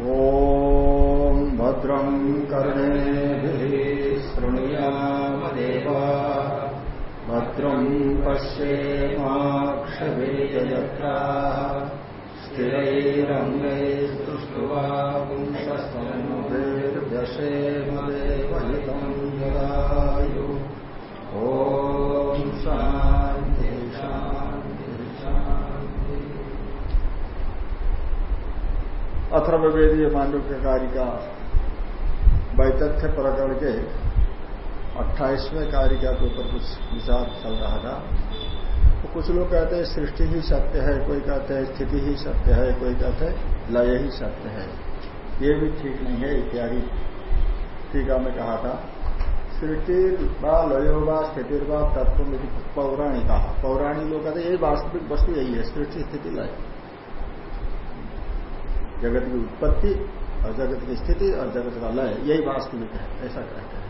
ॐ भद्रम् कर्णेभिः शृणुयामदेव। भद्रम् पश्येमाक्षवेजयत्रा स्थिरैरङ्गैस्तुष्ट्वा पुंसस्तनुभिर्दशेमदेवहितम् अथर्ववेदीय मांडव्यकारी का वैतथ्य प्रकरण के अट्ठाईसवें कारिका के ऊपर कुछ विचार चल रहा था। तो कुछ लोग कहते हैं, सृष्टि ही सत्य है, कोई कहते हैं, स्थिति ही सत्य है, कोई कहते हैं, लय ही सत्य है। ये भी ठीक नहीं है, इत्यादि। टीका में कहा था, सृष्टि व लयो व स्थितिर्वा तत्व पौराणी कहा पौराणी लोग कहते हैं, ये वास्तविक वस्तु यही है, सृष्टि, स्थिति, लय। जगत की उत्पत्ति और जगत की स्थिति और जगत का लय, यही वास्तविक है, ऐसा कहते हैं।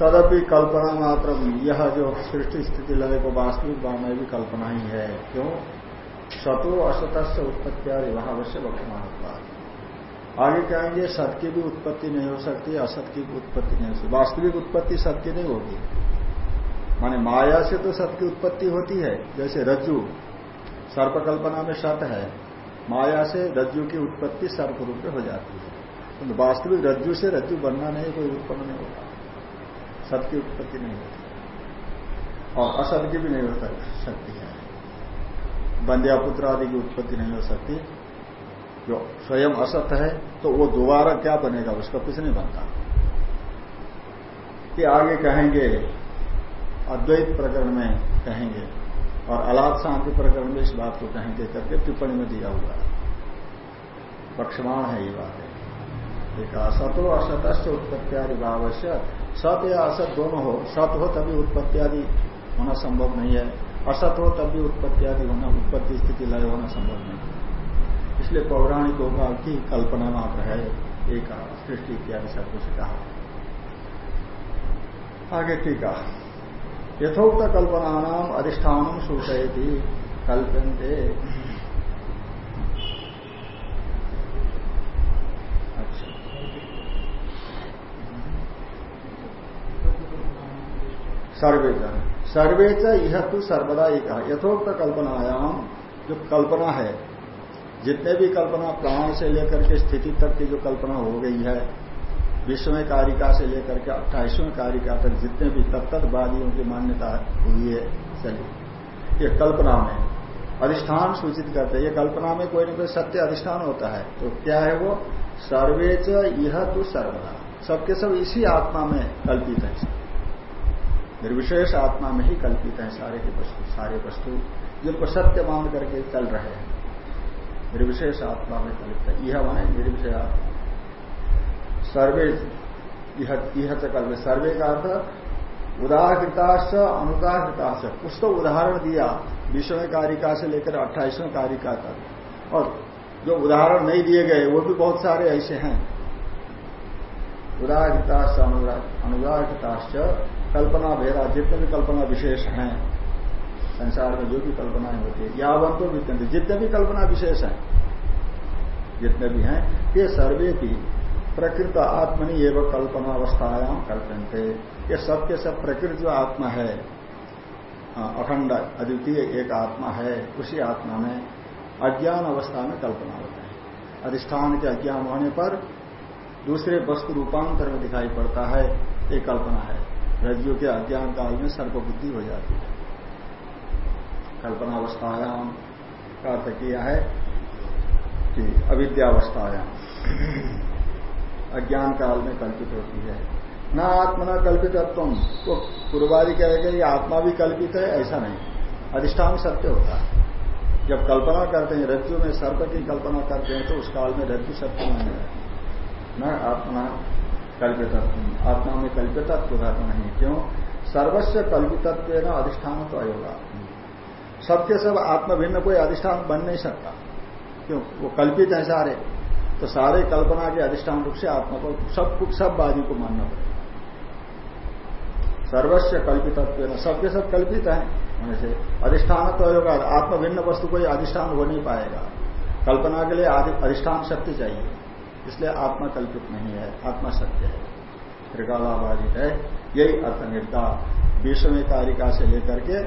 तदपि कल्पना मात्र यह जो सृष्टि स्थिति लय को वास्तविक मानना भी कल्पना ही है, क्यों? सतो असत से उत्पत्ति विभाव से बक्षमान आगे कहेंगे, सत की भी उत्पत्ति नहीं हो सकती, असत की उत्पत्ति नहीं हो सकती। वास्तविक उत्पत्ति सत की नहीं होगी। माने माया से तो सत की उत्पत्ति होती है, जैसे रज्जु, सर्पकल्पना में सत है। माया से रज्जु की उत्पत्ति सर्प रूप में हो जाती है। तो वास्तविक रज्जु से रज्जु बनना नहीं, कोई उत्पन्न नहीं होता। सत की उत्पत्ति नहीं होती। और असत की भी नहीं हो सकती है। बंध्यापुत्र आदि की उत्पत्ति नहीं हो सकती। जो स्वयं असत है तो वो दोबारा क्या बनेगा? उसका कुछ नहीं बनता। कि आगे कहेंगे, अद्वैत प्रकरण में कहेंगे और अलाद शांति प्रकरण में इस बात को कहेंगे करके टिप्पणी में दिया हुआ पक्षमाण है ये बात है। एक असतो असत उत्पत्तियादि भाव से सत या असत दोनों हो, सत हो तभी उत्पत्ति आदि होना संभव नहीं है, असत हो तब भी उत्पत्ति आदि होना, उत्पत्ति स्थिति लय होना संभव नहीं है। इसलिए पौराणिक होगा की कल्पना मात्र है, एक सृष्टि इत्यादि सब कुछ कहा। आगे टीका। यथोक्त कल्पना नाम अधिष्ठान सूचयती। कल्पन्ते। सर्वे जन सर्वे च यह तो सर्वदा ही कहा यथोक्त कल्पनायाम जो कल्पना है, जितने भी कल्पना प्राण से लेकर के स्थिति तक की जो कल्पना हो गई है विश्वमय कारिका से लेकर के अट्ठाईसवें कारिका तक जितने भी तत्तवादियों की मान्यता हुई है चली ये कल्पना में। अधिष्ठान सूचित करते हैं। ये कल्पना में कोई ना कोई सत्य अधिष्ठान होता है। तो क्या है वो? सर्वे च यह तो सर्वदा। सबके सब इसी आत्मा में कल्पित है निर्विशेष आत्मा में ही कल्पित है सारे के वस्तु, सारे वस्तु जिनको सत्य मान करके चल रहे हैं। निर्विशेष आत्मा में कल्पित है। यह वहाँ निर्विशेष सर्वे यह कल्प सर्वे का अर्थ उदाहृताश अनुदाहृताश कुछ तो उदाहरण दिया, बीसवें कारिका से लेकर अट्ठाईसवें कारिका तक। और जो उदाहरण नहीं दिए गए, वो भी बहुत सारे ऐसे हैं। उदाहृताश अनुदाहृताश्च, कल्पना भेदा, जितने भी कल्पना विशेष हैं, संसार में जो भी कल्पनाएँ होती है यावन तो विद्यंत जितने भी कल्पना विशेष हैं, जितने भी हैं, ये सर्वे की प्रकृत आत्मनि एवं कल्पना अवस्थायाम कल्पनते ये सब सब प्रकृत जो आत्मा है अखंड अद्वितीय एक आत्मा है, उसी आत्मा में अज्ञान अवस्था में कल्पना होता है। अधिष्ठान के अज्ञान होने पर दूसरे वस्तु रूपांतर में दिखाई पड़ता है, ये कल्पना है। रज्जु के अज्ञान काल में सर्वबुद्धि हो जाती है। कल्पनावस्थायाम का अर्थ किया है कि अविद्यावस्थायाम अज्ञान काल में कल्पित होती है। न आत्मा, न कल्पित तुम तो पूर्वादि कहेगा, ये आत्मा भी कल्पित है, ऐसा नहीं। अधिष्ठान सत्य होता है। जब कल्पना करते हैं रज्जु में सर्प की कल्पना करते हैं तो उस काल में रज्जु सत्य नहीं है। न आत्मा कल्पित आत्मा में कल्पितत्व धर्म नहीं। क्यों? सर्वस्व कल्पितत्व न, अधिष्ठान तो अयोगा सबके सब आत्मा भिन्न, कोई अधिष्ठान बन नहीं सकता। क्यों? वो कल्पित है सारे। तो सारे कल्पना के अधिष्ठान रूप से आत्मा को सब कुछ, सब बाजी को मानना पड़ेगा। सर्वस्व कल्पितत्व न, सबके सब कल्पित है। होने से अधिष्ठान तो होगा आत्मा भिन्न वस्तु कोई अधिष्ठान हो नहीं पाएगा। कल्पना के लिए अधिष्ठान शक्ति चाहिए। इसलिए आत्मा कल्पित नहीं है, आत्मा सत्य है। त्रिकालाबाधित है, यही अर्थ निर्दा बीसवें कारिका से लेकर के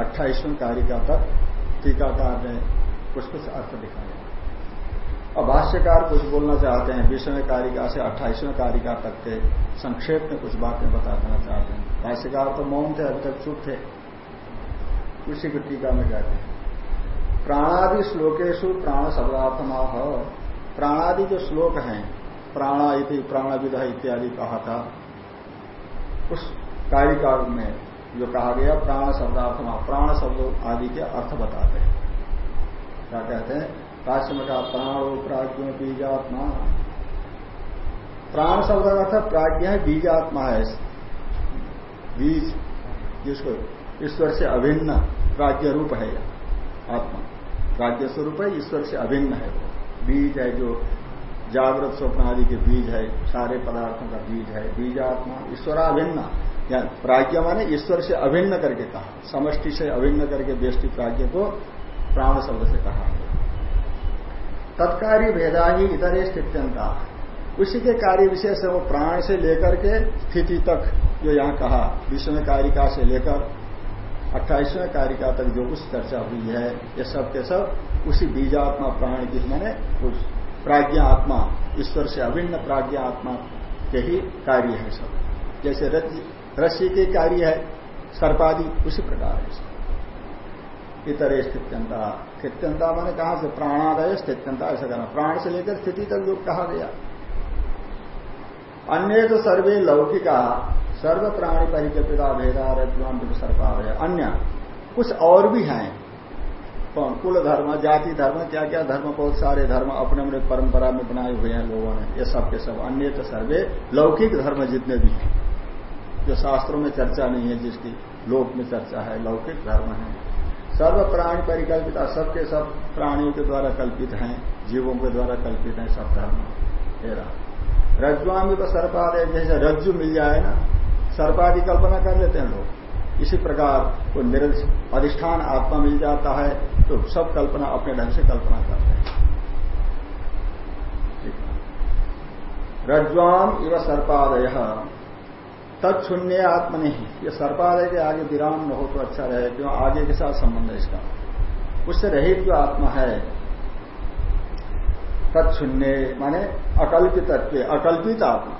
अट्ठाईसवें कारिका तक टीकाकार ने कुछ कुछ अर्थ दिखाया और भाष्यकार कुछ बोलना चाहते हैं, बीसवें कारिका से अट्ठाईसवें कारिका तक के संक्षेप में कुछ बातें बताना चाहते हैं। भाष्यकार तो मौन थे, अभी तक चुप थे। उसी की टीका में कहते हैं, प्राणादि श्लोकेशु प्राण शब्दार्थमाह प्राणादि जो श्लोक हैं, प्राणा इति प्राणविध इत्यादि कहा था, उस कारिका में जो कहा गया प्राण शब्दार्थमा प्राण शब्द आदि के अर्थ बताते हैं। क्या कहते हैं? काश्य में कहा प्राण प्राज्ञ बीजात्मा। प्राण शब्द का अर्थ प्राज्ञ है बीजात्मा है। बीज, जिसको ईश्वर से अभिन्न प्राज्ञ रूप है आत्मा। प्राज्ञ स्वरूप है, ईश्वर से अभिन्न है वो। बीज है जो जागृत स्वप्न आदि के बीज है, सारे पदार्थों का बीज है, बीजात्मा, ईश्वराभिन्न। या प्राज्ञ माने ईश्वर से अभिन्न करके कहा, समष्टि से अभिन्न करके व्यष्टि प्राज्ञ को प्राण शब्द से कहा। तत्कारी भेदा ही इतरे स्थित्यंता उसी के कार्य विशेष है वो प्राण से लेकर के स्थिति तक, जो यहाँ कहा विश्व कारिका से लेकर अट्ठाईसवें कारिका तक जो कुछ चर्चा हुई है, ये सब के सब उसी बीजात्मा प्राण की मैंने उस प्राज्ञा आत्मा ईश्वर से अभिन्न प्राज्ञा आत्मा के ही कार्य है सब। जैसे रस्सी के कार्य है, सर्पादि, उसी प्रकार है सब। इतरे स्थित्यंता। स्थित्यंता मैंने कहा से? प्राणादय स्थित्यंता, ऐसा कहना। प्राण से लेकर स्थिति तक जो कहा गया। अन्य तो सर्वे लौकिका, सर्व प्राणी परिकल्पिता, भेदा रज्वान सर्पादय। अन्य, कुछ और भी हैं। कौन? कुल धर्म, जाति धर्म क्या क्या धर्म, बहुत सारे धर्म अपने अपने परंपरा में बनाए हुए हैं लोगों ने। ये सब के सब अन्य तो सर्वे लौकिक धर्म जितने भी हैं। जो शास्त्रों में चर्चा नहीं है, जिसकी लोक में चर्चा है, लौकिक धर्म है। सर्व प्राणी परिकल्पित, सबके सब प्राणियों के द्वारा कल्पित हैं, जीवों के द्वारा कल्पित हैं, सब धर्म तेरा रज्जुआमी को सर्पाद है जैसे रज्जु मिल जाए ना, सर्पादि कल्पना कर लेते हैं लोग। इसी प्रकार को अधिष्ठान आत्मा मिल जाता है तो सब कल्पना अपने ढंग से कल्पना करते हैं। रज्वाम इव सर्पादय। तत्शून्य आत्म नहीं ये सर्पादय के आगे विराम न हो तो अच्छा रहे, क्यों? आगे के साथ संबंध है इसका। उससे रहित जो आत्मा है, तत्शून्य, माने अकल्पित अकल्पित आत्मा।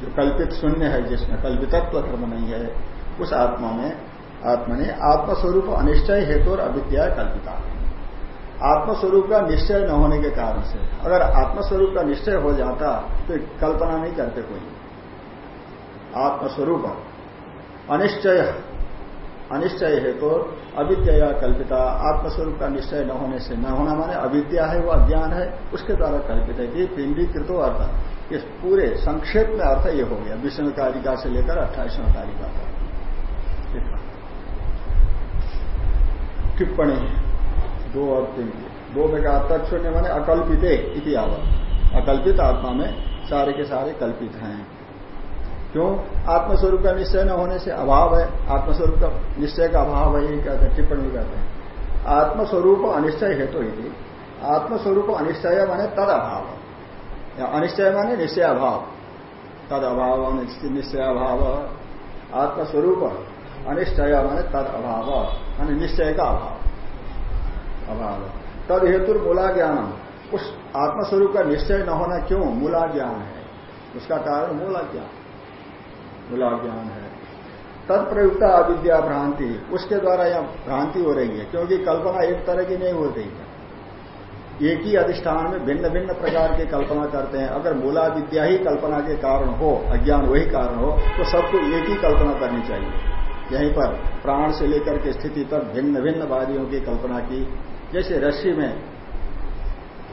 जो कल्पित शून्य है, जिसमें कल्पितत्व धर्म नहीं है, उस आत्मा में, आत्मा ने आत्मस्वरूप अनिश्चय हेतु और अविद्या कल्पिता आत्मस्वरूप का निश्चय न होने के कारण से, अगर आत्मस्वरूप का निश्चय हो जाता तो कल्पना नहीं करते कोई। आत्मस्वरूप। अनिश्चय। अनिश्चय है तो अविद्या कल्पिता। आत्मस्वरूप का निश्चय न होने से न होना माने अविद्या है, वो अज्ञान है, उसके द्वारा कल्पित है कि पिंडीकृतो अर्थ। इस पूरे संक्षेप में अर्थ ये हो गया। विष्णु कारिका से लेकर अट्ठाईसवें कारिका तक। टिप्पणी दो और तीन दो में कहा तत्शून्य माने अकल्पित इति अकल्पित आत्मा में सारे के सारे कल्पित हैं। क्यों? आत्मस्वरूप का निश्चय न होने से अभाव है। आत्मस्वरूप का निश्चय का अभाव है, यही कहते हैं, टिप्पणी कहते हैं। आत्मस्वरूप अनिश्चय हेतु ही आत्मस्वरूप अनिश्चय माने तद अभाव। या अनिश्चय माने निश्चय अभाव। तद अभाव निश्चय अभाव। आत्मस्वरूप अनिश्चय माने तद अभाव। माने निश्चय का अभाव। अभाव। तद हेतु मूला ज्ञान उस आत्मस्वरूप का निश्चय न होना क्यों? मूला ज्ञान है। उसका कारण मूला ज्ञान। मूला ज्ञान है। तत्प्रयुक्ता अविद्या भ्रांति, उसके द्वारा यह भ्रांति हो रही है, क्योंकि कल्पना एक तरह की नहीं हो रही है। एक ही अधिष्ठान में भिन्न भिन्न प्रकार की कल्पना करते हैं। अगर मूला विद्या ही कल्पना के कारण हो, अज्ञान वही कारण हो तो सबको एक ही कल्पना करनी चाहिए। यहीं पर प्राण से लेकर के स्थिति तक भिन्न भिन्न वादियों की कल्पना की। जैसे रस्सी में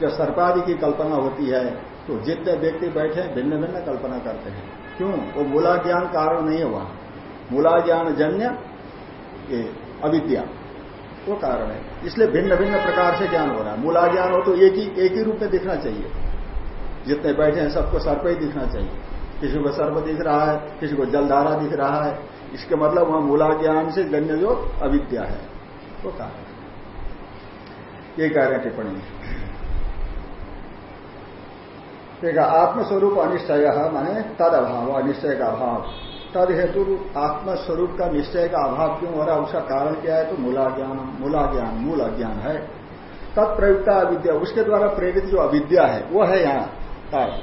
जब सर्पादि की कल्पना होती है तो जितने व्यक्ति बैठे भिन्न भिन्न कल्पना करते हैं। क्यों? वो मूला ज्ञान कारण नहीं है वहाँ मूला ज्ञान जन्य अविद्या, वो कारण है। इसलिए भिन्न भिन्न प्रकार से ज्ञान हो रहा है। मूला ज्ञान हो तो एक ही एक ही रूप में दिखना चाहिए। जितने बैठे हैं सबको सर्प ही दिखना चाहिए। किसी को सर्प दिख रहा है, किसी को जलधारा दिख रहा है। इसके मतलब वहाँ मूला ज्ञान से जन्य जो अविद्या है, वो कारण ये कह रहे हैं। टिप्पणी देखा आत्मस्वरूप अनिश्चय माने तद अभाव अनिश्चय का अभाव तद हेतु आत्मस्वरूप का निश्चय का अभाव क्यों हो रहा है? उसका कारण क्या है? तो मूला ज्ञान मूला ज्ञान मूल अज्ञान है। तत्प्रयुक्ता अविद्या, उसके द्वारा प्रेरित जो अविद्या है, वो है यहाँ तब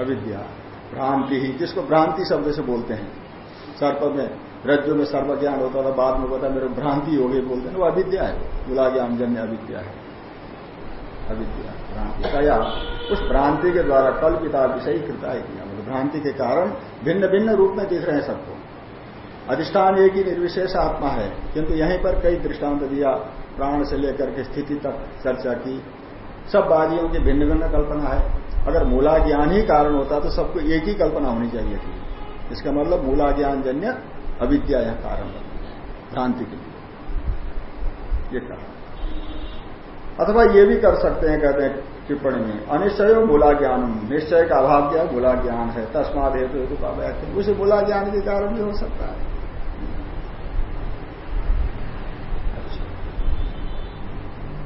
अविद्या, भ्रांति ही, जिसको भ्रांति शब्द से बोलते हैं। सर्प में, रज्जु में सर्व ज्ञान होता था, बाद में पता मेरे भ्रांति हो गई बोलते हैं, वो अविद्या है। मूला ज्ञान जन्य अविद्या है। अविद्या उस भ्रांति के द्वारा कल्पिता विषय कृता है भ्रांति के कारण भिन्न भिन्न रूप में दिख रहे हैं सबको। अधिष्ठान एक ही निर्विशेष आत्मा है, किंतु यहीं पर कई दृष्टांत दिया, प्राण से लेकर के स्थिति तक चर्चा की। सब बादियों की भिन्न भिन्न कल्पना है। अगर मूला ज्ञान ही कारण होता तो सबको एक ही कल्पना होनी चाहिए थी। इसका मतलब मूला ज्ञान जन्य अविद्या यह कारण भ्रांति के लिए। ये कहा। अथवा ये भी कर सकते हैं, कहते हैं टिप्पणी में, अनिश्चय मूला ज्ञान, निश्चय का अभाव क्या? मूला ज्ञान है, तस्माद हेतु हेतु का व्याख्या उसे मूला ज्ञान के कारण भी हो सकता है।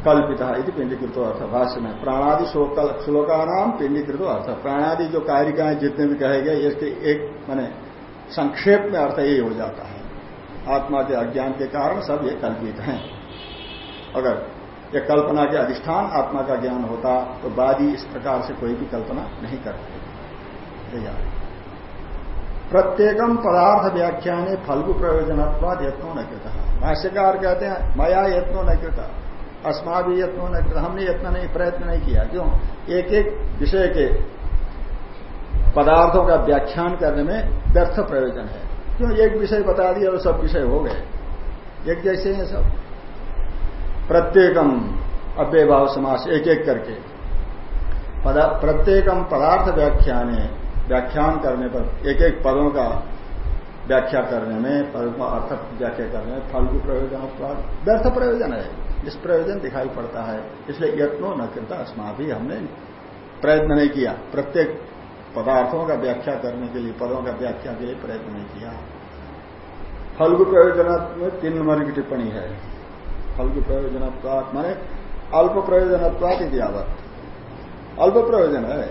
कल्पिता इति पिंडीकृत अर्थ, भाष्य में, प्राणादि श्लोका नाम पिंडीकृत अर्थ। प्राणादि जो कारिकाएँ जितने भी कहे गए, इसके एक, मैंने, संक्षेप में अर्थ यही हो जाता है। आत्मा के अज्ञान के कारण सब ये कल्पित हैं। अगर ये कल्पना के अधिष्ठान आत्मा का ज्ञान होता तो बादी इस प्रकार से कोई भी कल्पना नहीं करते। प्रत्येकम पदार्थ व्याख्यान फल्गु प्रयोजनत्वाद यत्नो न कृता। भाष्यकार कहते हैं, मया यत्नो न कृता। अस्मा भी यत्नो न कृता। हमने यत्न नहीं, प्रयत्न नहीं किया। क्यों? एक एक विषय के पदार्थों का व्याख्यान करने में व्यर्थ प्रयोजन है। क्यों? एक विषय बता दिया तो सब विषय हो गए। एक जैसे हैं सब। प्रत्येकम अव्यभाव समास एक एक करके प्रत्येकम पदार्थ व्याख्यान व्याख्यान करने पर एक एक पदों का व्याख्या करने में, पदों का अर्थ व्याख्या करने में, फल को प्रयोजन व्यर्थ प्रयोजन है। इस प्रयोजन दिखाई पड़ता है। इसलिए यत्नो न करता अस्मा भी हमने प्रयत्न नहीं किया। प्रत्येक पदार्थों का व्याख्या करने के लिए, पदों का व्याख्या के लिए प्रयत्न नहीं किया। फल्गु प्रयोजन में तीन नंबर की टिप्पणी है। फल की प्रयोजनत्वात माने अल्प प्रयोजनत्वात इतिहावत अल्प प्रयोजन है।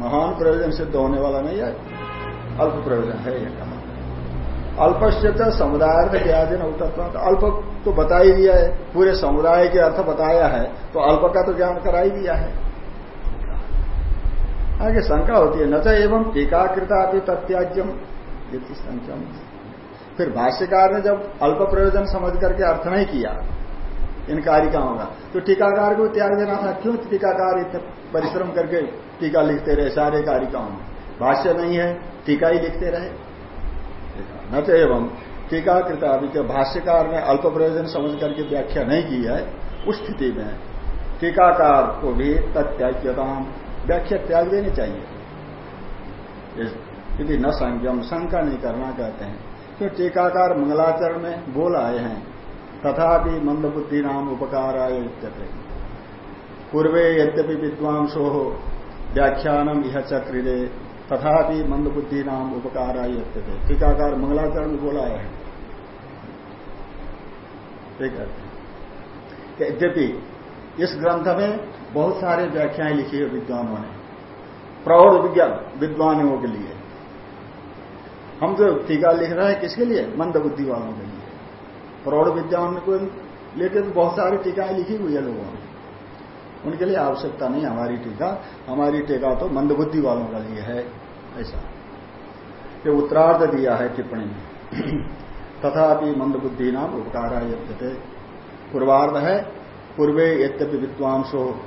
महान प्रयोजन सिद्ध होने वाला नहीं है। अल्प प्रयोजन है यह कहा। अल्पस्य तो समुदाय ज्ञान उत्तर अल्प तो बता ही दिया है। पूरे समुदाय के अर्थ बताया है। तो अल्प का तो ज्ञान करा ही दिया है। आगे शंका होती है। न तो एवं टीकाकृता भी तत्याज्यम संख्यम फिर भाष्यकार ने जब अल्प प्रयोजन समझ करके अर्थ नहीं किया इन कारिकाओं का तो टीकाकार को त्याग देना था, क्यों टीकाकार इतने परिश्रम करके टीका लिखते रहे? सारे कारिकाओं में भाष्य नहीं है, टीका ही लिखते रहे। न तो एवं टीकाकृत अभी जो भाष्यकार ने अल्प प्रयोजन समझ करके व्याख्या नहीं की है, उस स्थिति में टीकाकार को भी तत्याग्यता व्याख्या त्याग देनी चाहिए। यदि न संयम, शंका नहीं करना कहते हैं। तो टीकाकार मंगलाचरण में बोल आए हैं तथापि मंदबुद्धि नाम उपकार पूर्वे यद्यपि विद्वांसो व्याख्यानम यह चक्रिरे तथापि मंदबुद्धि नाम उपकार उच्यते। टीकाकार मंगलाचरण बोला है। यद्यपि इस ग्रंथ में बहुत सारे व्याख्याएँ लिखी है विद्वानों ने, प्रौढ़ विद्वानों के लिए। हम जो टीका लिख रहे हैं किसके लिए? मंदबुद्धि वालों के लिए। प्रौढ़ विद्याओं में कोई लेके तो बहुत सारी टीकाएँ लिखी हुई है लोगों ने। उनके लिए आवश्यकता नहीं हमारी टीका। हमारी टीका तो मंदबुद्धि वालों का लिए है, ऐसा। ये उत्तरार्ध दिया है टिप्पणी में। तथापि मंदबुद्धि नाम उपकार पूर्वार्ध है, पूर्वे यद्यपि विद्वांसो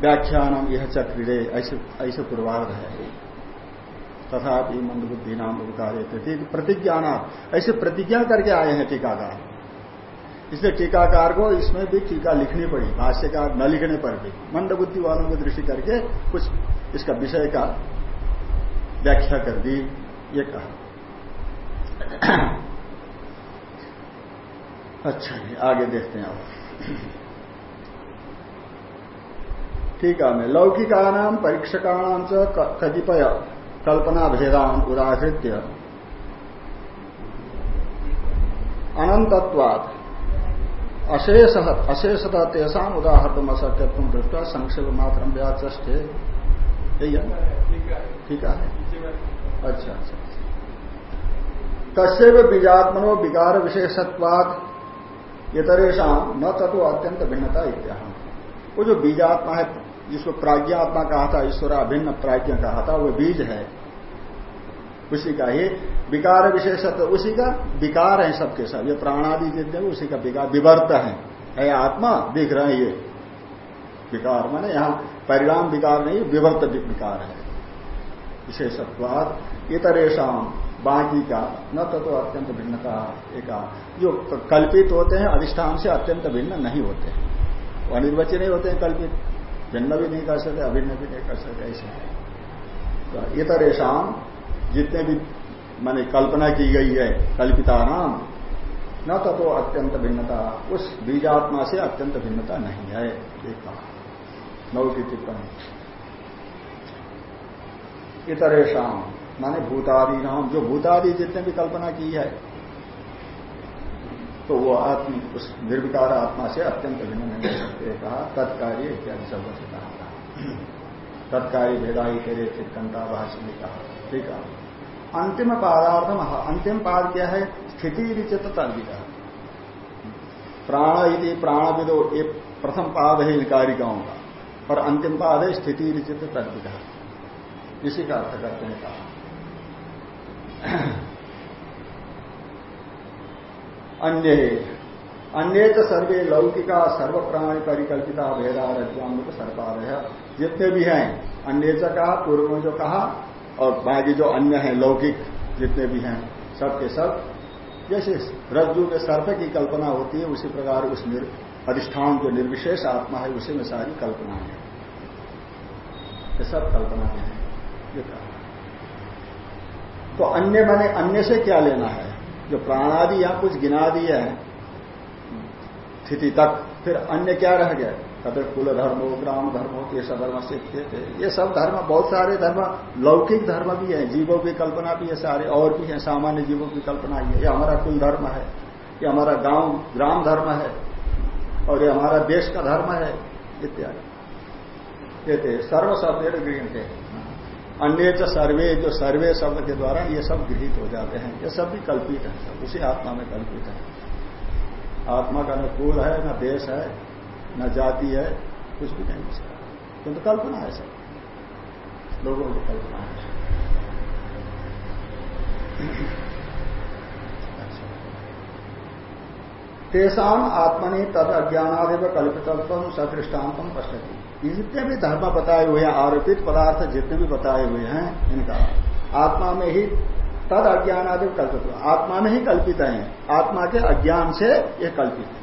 व्याख्यानम यह चक्रिरे ऐसे ऐसे पूर्वार्ध है। तथापि मंदबुद्धि नाम उपकार प्रतिज्ञाना। ऐसे प्रतिज्ञा करके आए हैं टीकाकार। इसलिए टीकाकार को इसमें भी टीका लिखनी पड़ी, भाष्यकार न लिखने पर भी। मंद बुद्धि वालों को दृष्टि करके कुछ इसका विषय का व्याख्या कर दी, ये कहा। अच्छा जी, आगे देखते हैं अब ठीक है, मैं लौकिका नाम परीक्षका नाम से कतिपय कल्पना भेदान उदाहृत्य अनंतत्वाद अशेष, अशेषता तेषा उदाहरण असत्यत्व दृष्टा संक्षेप मात्र ठीक है? अच्छा अच्छा तस्व बीजात्मनो विकार विशेषत्वाद इतरेशा न तत्व अत्यंत भिन्नता इत्या वो जो बीजात्मा है, जिसको प्राज्ञात्मा कहा था ईश्वर अभिन्न प्राज्ञ कहा था, वो बीज है। उसी का ही विकार विशेषत्व, उसी का विकार है सबके सब। ये प्राणादि जितने उसी का विकार, विवर्त है। है आत्मा दिख रहे हैं ये। विकार माने यहाँ परिणाम विकार नहीं, विवर्त विकार है। विशेषत्वाद इतरेशम बाकी का, न तो अत्यंत भिन्नता, एक। जो कल्पित होते हैं, अधिष्ठान से अत्यंत भिन्न नहीं होते। अनिर्वचन नहीं होते हैं कल्पित। भिन्न भी नहीं कर सकते, अभिन्न भी नहीं कर सकते, ऐसे है। तो इतरेशम जितने भी माने कल्पना की गई है कल्पिता नाम न तो अत्यंत भिन्नता। उस बीजात्मा से अत्यंत भिन्नता नहीं है एक कहा। नौ की टिप्पणी। इतरेशम माने भूतादि नाम जो भूतादि जितने भी कल्पना की है तो वो आत्म, उस निर्विकार आत्मा से अत्यंत भिन्न नहीं हो सकते। कहा, तत्कार्य इत्यादि शब्द कहा था। तत्कार्य भेदाई तेरे चित्कंता भाषण में कहा। ठीक है। अंतिम पादार्थम अंतिम पाद क्या है? स्थिति रिचित तद्विदा प्राण यदि प्राणविदो ये प्रथम पाद है इन कारिकाओं का, और अंतिम पाद है स्थिति रिचित तद्विदा इसी का अर्थ करते हैं कहा। अन्य अन्य तो सर्वे लौकिका सर्व प्राणी परिकल्पिता भेदा रज्वाम सर्पाद जितने भी हैं, अन्य कहा, पूर्व में जो कहा और बाकी जो अन्य हैं, लौकिक जितने भी हैं सबके सब, जैसे रज्जु में सर्प की कल्पना होती है, उसी प्रकार उस अधिष्ठान जो निर्विशेष आत्मा है, उसी में सारी कल्पना है। ये सब कल्पना है, ये कहा। तो अन्य माने अन्य से क्या लेना है? जो प्राणादि या कुछ गिना दिए हैं, स्थिति तक, फिर अन्य क्या रह गया? कभी कुल धर्म हो ग्राम धर्म हो ये सब धर्म से ये सब धर्म बहुत सारे धर्म, लौकिक धर्म भी है, जीवों की कल्पना भी है, सारे और भी है, सामान्य जीवों की कल्पना ही है ये हमारा कुल धर्म है, ये हमारा गाँव, ग्राम धर्म है, और ये हमारा देश का धर्म है, इत्यादि। कहते सर्व शब्द गृहित थे अन्य च सर्वे, जो सर्वे शब्द के द्वारा ये सब गृहित हो जाते हैं। ये सब भी कल्पित है, सब उसी आत्मा में कल्पित है। आत्मा का न कुल है, न देश है न जाति है, कुछ भी नहीं उसका किंतु तो कल्पना है सब। लोगों की कल्पना है। अच्छा। आत्मनि तद अज्ञानादेव कल्पितत्व सदृष्टान्तम पश्यति। जितने भी धर्म बताए हुए हैं, आरोपित पदार्थ जितने भी बताए हुए हैं, इनका आत्मा में ही तद अज्ञानादेव कल्पित। आत्मा में ही कल्पित है। आत्मा के अज्ञान से यह कल्पित है।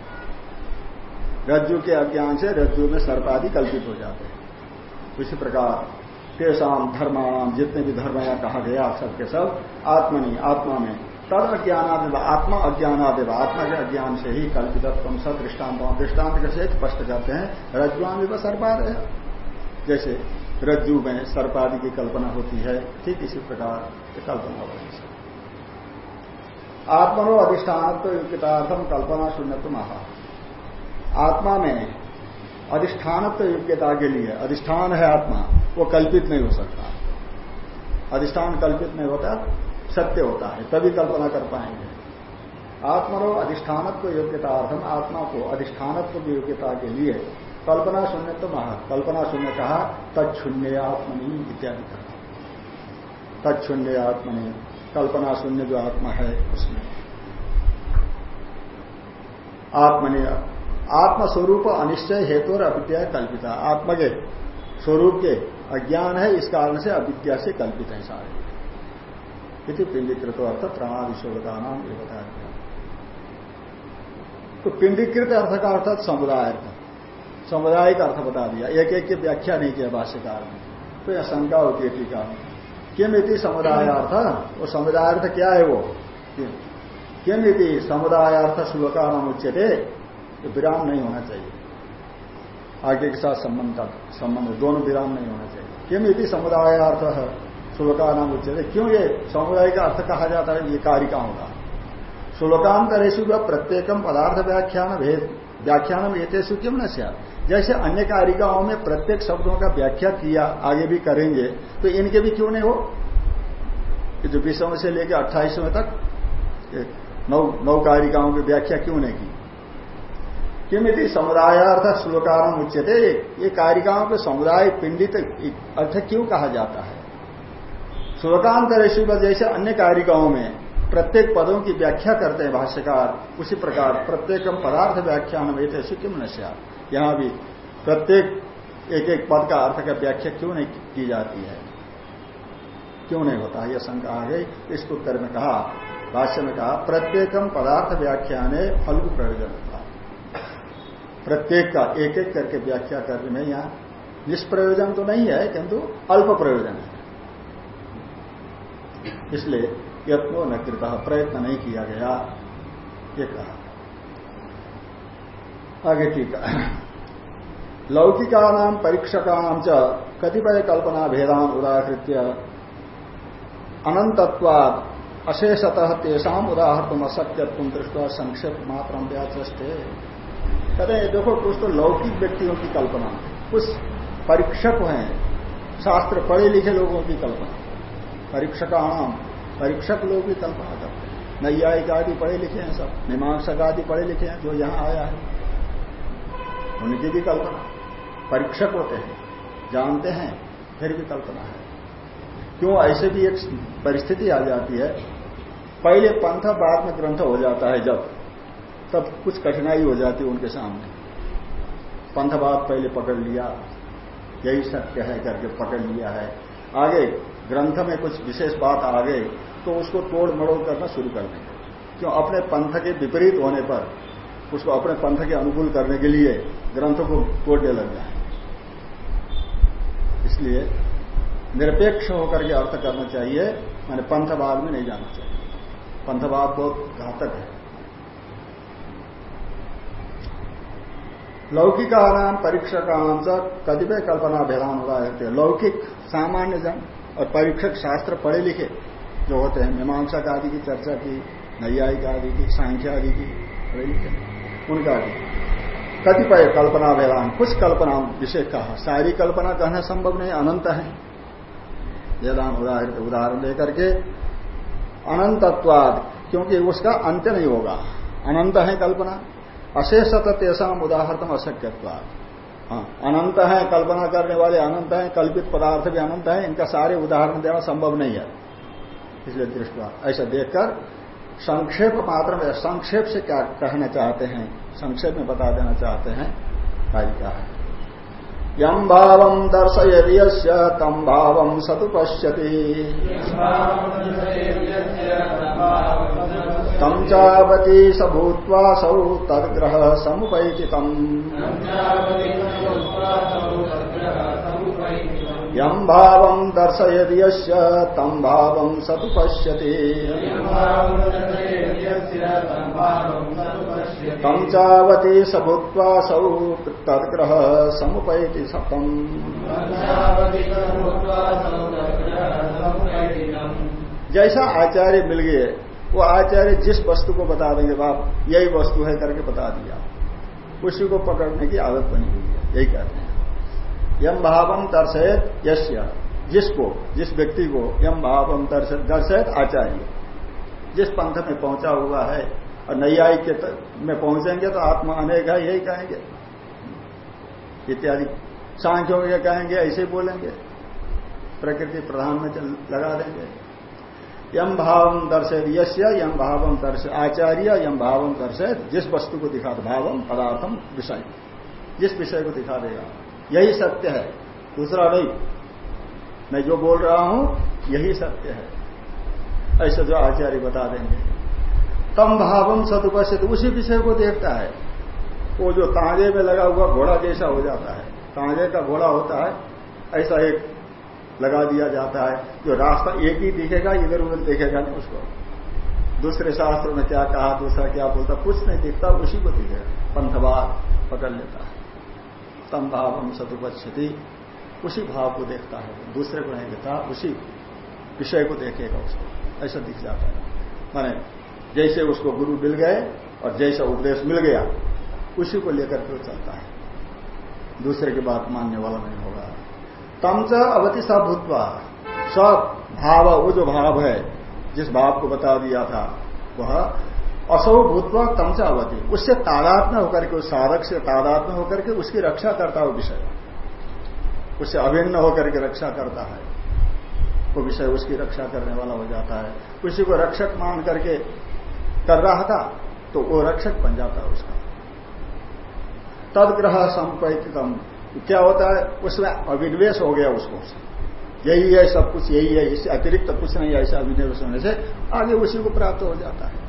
रज्जु के अज्ञान से रज्जु में सर्पादि कल्पित हो जाते हैं। इसी प्रकार तेसाम धर्माणाम जितने भी धर्म यहाँ कहा गया सबके सब आत्मनि, आत्मा में। तद अज्ञानादेव आत्मा अज्ञानादेव, आत्मा के अज्ञान से ही कल्पित सद दृष्टांत दृष्टांत के सहित स्पष्ट करते हैं। रज्जुआन भी सर्पाद है जैसे रज्जु में सर्पादि की कल्पना होती है, ठीक इसी प्रकार कल्पना होती है आत्मनो अधिष्ठान युक्तार्थम कल्पना शून्य तुम आहा। आत्मा में अधिष्ठानत्व योग्यता के लिए, अधिष्ठान है आत्मा, वो कल्पित नहीं हो सकता। अधिष्ठान कल्पित नहीं होता, सत्य होता है, तभी कल्पना कर पाएँगे। आत्मनो अधिष्ठानत्व योग्यता अर्थम आत्मा को अधिष्ठानत्व की योग्यता के लिए कल्पना शून्य तो महा, कल्पना शून्य कहा तत्शून्य आत्मनि इत्यादि कहा। तत्शून्य आत्मनि, कल्पना शून्य जो आत्मा है, उसमें। आत्मनि आत्मस्वरूप अनिश्चय हेतु और अविद्या कल्पिता। आत्मा के स्वरूप के अज्ञान है, इस कारण से अविद्या से कल्पित है सारे। इति पिंडीकृत अर्थ प्राणादिशोधता नाम ये बताया गया तो पिंडीकृत अर्थ का अर्थ समुदाय अर्थ समुदाय का अर्थ बता दिया। एक एक की व्याख्या नहीं किया भाष्यकार ने तो यह शंका होती है टीका में किम इति समुदाय अर्थ वो समुदाय अर्थ क्या है वो? किम? इति समुदाय अर्थ शुभकार उच्चते तो विराम नहीं होना चाहिए। आगे के साथ संबंध का संबंध दोनों विराम नहीं होना चाहिए। किम यदि समुदाय अर्थ है श्लोका नाम उच्चते क्यों ये समुदाय का अर्थ कहा जाता है? ये कारिकाओं का। होगा श्लोकांतरेशु प्रत्येकम पदार्थ व्याख्यान भेद व्याख्यान ये क्यों न जैसे अन्य कारिकाओं में प्रत्येक शब्दों का व्याख्या किया, आगे भी करेंगे तो इनके भी क्यों नहीं हो? जो बीसवें से लेकर अट्ठाईसवें तक नौ नौ कारिकाओं की व्याख्या क्यों नहीं की? किमिति समुदायार्थ श्लोकारण उच्चते ये कारिकाओं के समुदाय पिंडित अर्थ क्यों कहा जाता है? श्लोकांतरेश जैसे अन्य कारिकाओं में प्रत्येक पदों की व्याख्या करते हैं भाष्यकार, उसी प्रकार प्रत्येक पदार्थ व्याख्यान में ऐसे क्यों नश्या यहाँ भी प्रत्येक एक एक पद का अर्थ का व्याख्या क्यों नहीं की जाती है? क्यों नहीं होता? यह शंका आ गई। इस उत्तर में कहा, भाष्य में कहा प्रत्येकम पदार्थ व्याख्यान फल प्रयोजन। प्रत्येक का एक एक करके व्याख्या करने में यहाँ निष्प्रयोजन तो नहीं है, किंतु अल्प प्रयोजन है। इसलिए यत्नो न कृता, प्रयत्न नहीं किया गया, ये कहा। आगे ठीक है। लौकिका परीक्षका च कतिपय कल्पना भेदान उदाहृत्य अनंतत्वाद अशेषतः तेषाम उदाहरण असत्यत्व दृष्टि संक्षेप मात्र व्याचस्ते। कहते हैं, देखो, कुछ तो लौकिक व्यक्तियों की कल्पना। कुछ परीक्षक हैं, शास्त्र पढ़े लिखे लोगों की कल्पना। परीक्षकाणाम, परीक्षक लोग भी कल्पना करते हैं। नैयायिक आदि पढ़े लिखे हैं सब, मीमांसक आदि पढ़े लिखे हैं, जो यहाँ आया है। उनकी भी कल्पना। परीक्षक होते हैं, जानते हैं, फिर भी कल्पना है। क्यों? ऐसे भी एक परिस्थिति आ जाती है। पहले पंथ, बाद में ग्रंथ हो जाता है जब तब कुछ कठिनाई हो जाती है उनके सामने। पंथवाद पहले पकड़ लिया, यही सत्य है, करके पकड़ लिया है। आगे, ग्रंथ में कुछ विशेष बात आ गई तो उसको तोड़ मड़ोड़ करना शुरू कर देंगे क्यों? अपने पंथ के विपरीत होने पर, उसको अपने पंथ के अनुकूल करने के लिए ग्रंथ को तोड़ने लग जाए। इसलिए निरपेक्ष होकर के अर्थ करना चाहिए, मैंने पंथवाद में नहीं जाना चाहिए। पंथवाद बहुत घातक है। लौकिका नाम परीक्षका नाम से कतिपय कल्पना भेदान हो रहा है लौकिक, सामान्य जन और परीक्षक शास्त्र पढ़े लिखे जो होते हैं, मीमांसक आदि की चर्चा की, नैयायिक आदि की, सांख्य आदि की, पढ़े लिखे उनका कतिपय कल्पना वेदान कुछ कल्पना विषय कहा, सारी कल्पना कहना संभव नहीं, अनंत है। वेदान उदाहरण लेकर के अनंतत्वाद, क्योंकि उसका अंत्य नहीं होगा। अनंत है कल्पना। अशेषत तेसाम उदाहरण अशक्यत्वा। हाँ अनंत है, कल्पना करने वाले अनंत है, कल्पित पदार्थ भी अनंत है, इनका सारे उदाहरण देना संभव नहीं है। इसलिए दृष्टि ऐसा देखकर संक्षेप मात्र में, संक्षेप से क्या कहना चाहते हैं, संक्षेप में बता देना चाहते हैं कारिका है। यम भाव दर्शय तम भाव सतु पश्यति। तम चावती स भूत्वासौ तद्ग्रह समुपैचितम् यम भाव दर्शयदि तम भाव सतु पश्यति। तम चावती स भूत्वासौ तद्ग्रह समुपैति सतम। जैसा आचार्य मिल गए, वो आचार्य जिस वस्तु को बता देंगे, बाप, यही वस्तु है करके बता दिया। उसी को पकड़ने की आदत बनी हुई है, यही कहते हैं। यम भावम दर्शयत यश्य जिसको, जिस व्यक्ति को यम भावम दर्शयत आचार्य। जिस पंथ में पहुँचा हुआ है और नैयायिक के में पहुँचेंगे तो आत्मा अनेक है, यही कहेंगे। इत्यादि। सांख्यों के कहेंगे, ऐसे बोलेंगे। प्रकृति प्रधान में लगा देंगे। यम भावम दर्शय यश्य यम भावम दर्शय आचार्य, यम भावम दर्शय जिस वस्तु को दिखा भावम पदार्थम विषय। जिस विषय को दिखा देगा। यही सत्य है। दूसरा नहीं। मैं जो बोल रहा हूँ, यही सत्य है। ऐसा जो आचार्य बता देंगे। तम भावम सदुपस्थित उसी विषय को देखता है। वो जो तांजे में लगा हुआ घोड़ा जैसा हो जाता है। तांजे का घोड़ा होता है, ऐसा एक लगा दिया जाता है। जो रास्ता एक ही दिखेगा, इधर उधर देखेगा नहीं उसको। दूसरे शास्त्र में क्या कहा, दूसरा क्या बोलता, कुछ नहीं दिखता, उसी को दिखेगा। पंथवाद पकड़ लेता है। तम भाव हम सदुपति उसी भाव को देखता है। दूसरे को नहीं देखता, उसी विषय को देखेगा उसको। ऐसा दिख जाता है। माने जैसे उसको गुरु मिल गए और जैसा उपदेश मिल गया, उसी को लेकर के चलता है। दूसरे की बात मानने वाला नहीं होगा। तम च अवति सब भूतवा। सब भाव, वो जो भाव है, जिस भाव को बता दिया था, वह असौ भूतवा तम च अवति। उससे तादात्म्य होकर के, उस साधक से तादात्म्य होकर के उसकी रक्षा करता है। विषय उससे अभिन्न होकर के रक्षा करता है। वो विषय उसकी रक्षा करने वाला हो जाता है। उसी को रक्षक मान करके कर रहा था तो वो रक्षक बन जाता है उसका। तदग्रह संपैतम क्या होता है? उसमें अभिनिवेश हो गया उसको। यही है सब कुछ, यही है, इससे अतिरिक्त कुछ नहीं है ऐसा अभिनिवेश होने से। आगे उसी को प्राप्त हो जाता है।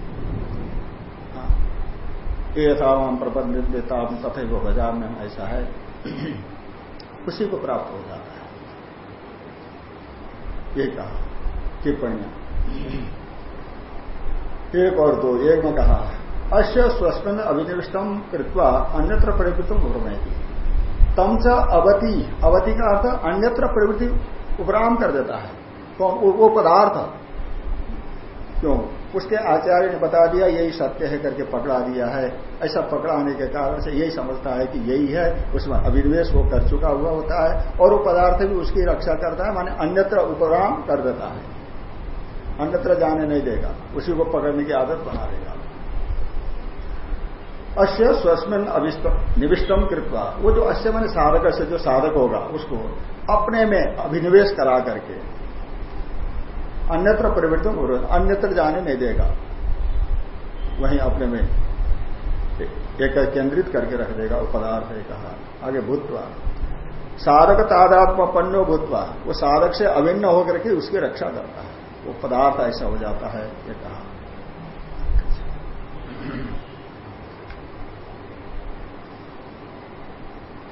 एथावाम प्रबंध देता हम तथे वो बाज़ार में ऐसा है। उसी को प्राप्त हो जाता है। ये कहा टिप्पणियाँ एक और दो, एक में कहा अश्य स्वस्मिन अभिनिविष्टम कृत्वा अन्यत्र परिवृतम उर्मयती तम च अवति अवति का अर्थ अन्यत्र प्रवृत्ति उपराम कर देता है। तो वो पदार्थ। क्यों? उसके आचार्य ने बता दिया, यही सत्य है करके पकड़ा दिया है। ऐसा पकड़ाने के कारण से यही समझता है कि यही है, उसमें अभिनिवेश वो कर चुका हुआ होता है, और वो पदार्थ भी उसकी रक्षा करता है, माने अन्यत्र उपराम कर देता है। अन्यत्र जाने नहीं देगा, उसी को पकड़ने की आदत बना देगा। अश्य स्वस्मिन निविष्टम कृपा वो जो अश्य मैंने साधक से जो साधक होगा, उसको अपने में अभिनिवेश करा करके अन्यत्र परिवर्तन अन्यत्र जाने नहीं देगा। वहीं अपने में एक केंद्रित करके रख देगा, वो पदार्थ है कहा। आगे भूतवा। साधक तादात्म पन्नो भूतवा। वो साधक से अभिन्न होकर के उसकी रक्षा करता है। वो पदार्थ ऐसा हो जाता है, ये कहा।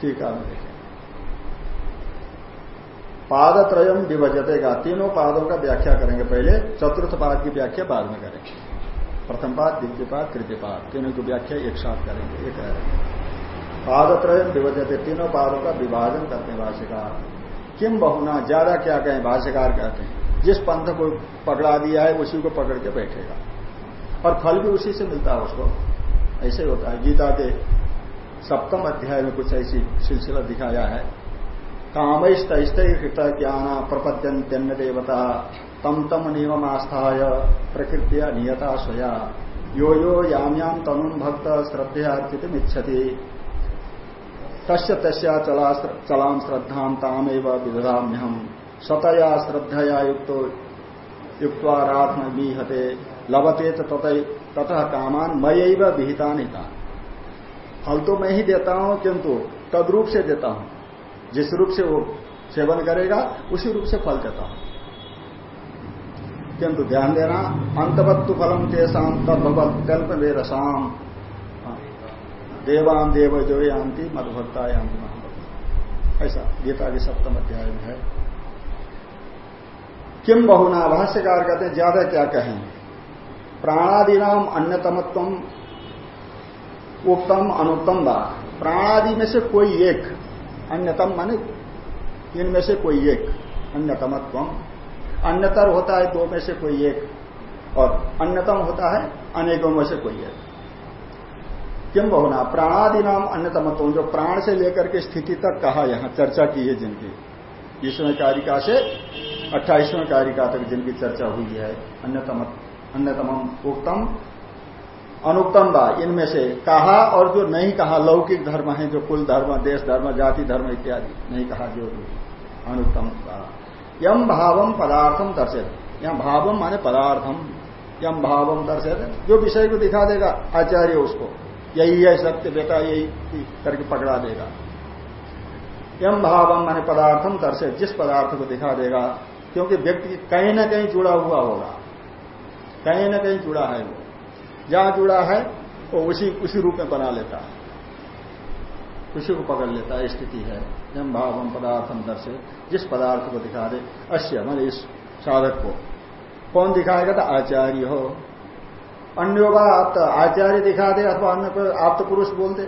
ठीक है देखें। पाद पादत्रयम विभजतेगा तीनों पादों का व्याख्या करेंगे पहले, चतुर्थ पाद की व्याख्या बाद में करेंगे। प्रथम पाद द्वितीय पाद तृतीय पाद तीनों की व्याख्या एक साथ करेंगे। एक है। पादत्रयम विभजते, तीनों पादों का विभाजन करते हैं भाष्यकार। किम बहुना, ज़्यादा क्या कहें, भाष्यकार कहते हैं। जिस पंथ को पकड़ा दिया है, उसी को पकड़ के बैठेगा। और फल भी उसी से मिलता है उसको। ऐसे होता है। गीता के सप्तम अध्याय में कुछ ऐसी सिलसिला दिखाया है। कामस्त ज्ञान प्रपद्यन्त्यन्य देवता तम तम नियम आस्थाय प्रकृति नियता स्वया यो यो याम याम भक्त श्रद्धयार्चित इच्छति तस्य तस्या चलाम श्रद्धा तामेव विदधाम्यहम। सतया श्रद्धया युक्त युक्तारात्म बीहते लभते ततः कामान मय विहिता नहीं फल तो मैं ही देता हूँ, किंतु तद्रूप से देता हूँ। जिस रूप से वो सेवन करेगा, उसी रूप से फल देता हूँ। किंतु ध्यान देना, अंतवत्तु फलम तेसाम तद्भवत कल्प वे रसाम देवान देव जो यांति मधुभक्ता महाभक्ता। ऐसा गीता के सप्तम अध्याय में है। किम बहुना भाष्यकार कहते हैं, ज़्यादा क्या कहें प्राणादिनाम अन्यतमत्व उत्तम अनुत्तम व? प्राणादि में से कोई एक, अन्यतम माने इनमें से कोई एक, अन्यतमत्व। अन्यतर होता है दो में से कोई एक, और अन्यतम होता है अनेकों में से कोई एक। किम बहुना? प्राणादि नाम अन्यतमत्व, जो प्राण से लेकर के स्थिति तक कहा यहाँ चर्चा की है जिनकी। बीसवें कारिका से अट्ठाईसवें कारिका तक जिनकी चर्चा हुई है, अन्यतम अन्यतम उत्तम अनुत्तम बा इनमें से कहा और जो नहीं कहा, लौकिक धर्म है, जो कुल धर्म, देश धर्म, जाति धर्म इत्यादि, नहीं कहा, जो अनुत्तम बा यम भावम पदार्थम दर्शित यम भावम माने पदार्थम। यम भावम दर्शित जो विषय को दिखा देगा, आचार्य उसको। यही है सत्य, बेटा यही करके पकड़ा देगा। यम भावम माने पदार्थम दर्शित जिस पदार्थ को दिखा देगा, क्योंकि व्यक्ति कहीं ना कहीं जुड़ा हुआ होगा। कहीं ना कहीं जुड़ा है वो। जहाँ जुड़ा है, वो उसी उसी रूप में बना लेता है। उसी को पकड़ लेता है, स्थिति है। जम भावम पदार्थम दर्शे। जिस पदार्थ को दिखा दे अश्य मान इस साधक को। कौन दिखाएगा तो आचार्य हो। अन्य आप आचार्य दिखा दे अथवा अन्य आप तो पुरुष बोल दे।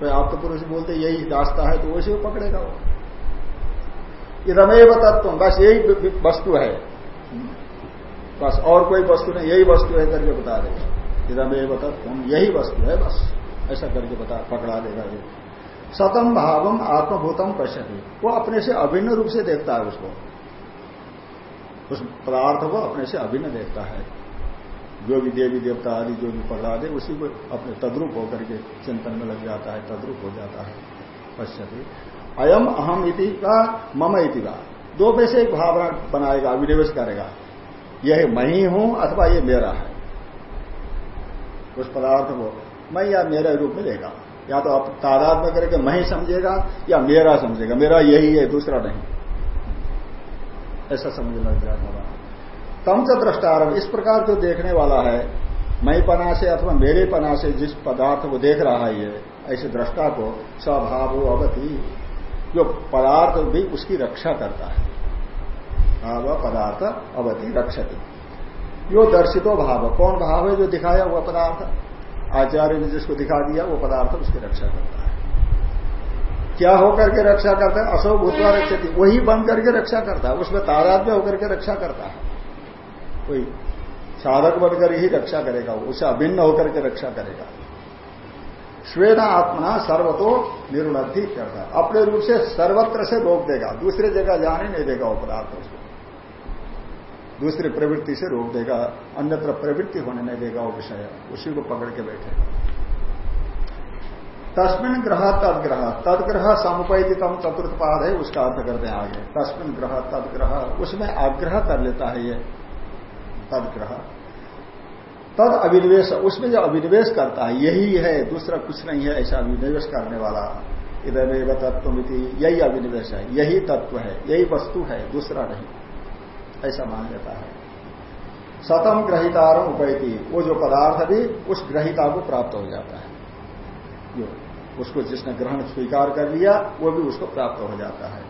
कोई आप तो पुरुष बोलते, यही रास्ता है तो वैसे को पकड़ेगा वो। इदमेव तत्व बस यही वस्तु है। बस और कोई वस्तु नहीं, यही वस्तु है करके बता देगा इधमेव तत्व यही वस्तु है, बस। ऐसा करके बता, पकड़ा देगा ये। सतम भावम आत्मभूतम पश्यति। वो अपने से अभिन्न रूप से देखता है उसको। उस पदार्थ को अपने से अभिन्न देखता है। जो भी देवी देवता आदि जो भी प्रहलाद है, उसी को अपने तद्रुप होकर के चिंतन में लग जाता है, तद्रुप हो जाता है। पश्यति। अयम अहम इति का मम इति का। दो में से एक भावना बनाएगा अभिनिवेश करेगा। यह मैं हूँ अथवा ये मेरा है। उस पदार्थ को मैं या मेरा रूप में लेगा। या तो आप तादाद में करके मैं ही समझेगा, या मेरा समझेगा। मेरा यही है, दूसरा नहीं। ऐसा समझ लग जाएगा तम च दृष्टारम, इस प्रकार जो देखने वाला है, मई पना से अथवा मेरे पना से जिस पदार्थ को देख रहा है ये ऐसे दृष्टा को स्वभाव अवधि जो पदार्थ भी उसकी रक्षा करता है। भाव, पदार्थ अवधि रक्षति। यो दर्शितो भाव। कौन भाव है जो दिखाया हुआ पदार्थ? आचार्य ने जिसको दिखा दिया, वो पदार्थ उसकी रक्षा करता है। क्या होकर के रक्षा करता है? असो भूतवा रक्षति। वही बन करके रक्षा करता है। उसमें तारात्म्य होकर के रक्षा करता है। कोई साधक बनकर ही रक्षा करेगा, उसे अभिन्न होकर के रक्षा करेगा। स्वेद आत्मा सर्वतो निरुणद्धि करता है अपने रूप से सर्वत्र से रोक देगा, दूसरे जगह जाने नहीं देगा वो पदार्थ उसको। दूसरी प्रवृत्ति से रोक देगा, अन्यत्र प्रवृत्ति होने नहीं देगा वो विषय। उसी को पकड़ के बैठेगा तस्मिन ग्रह तदग्रह तदग्रह समुपैतिकम चतुर्थ पाद है, उसका अर्थ करते हैं आगे। तस्मिन ग्रह तदग्रह उसमें आग्रह कर लेता है ये। तदग्रह तद अभिनिवेश उसमें जो अभिनिवेश करता है, यही है, दूसरा कुछ नहीं है, ऐसा अभिनिवेश करने वाला। इधमेव तत्व यही अभिनिवेश है, यही तत्व है, यही वस्तु है, दूसरा नहीं। ऐसा मान लेता है। सतम ग्रहितारों उपैती, वो जो पदार्थ भी उस ग्रहिता को प्राप्त हो जाता है। जो उसको जिसने ग्रहण स्वीकार कर लिया, वो भी उसको प्राप्त हो जाता है।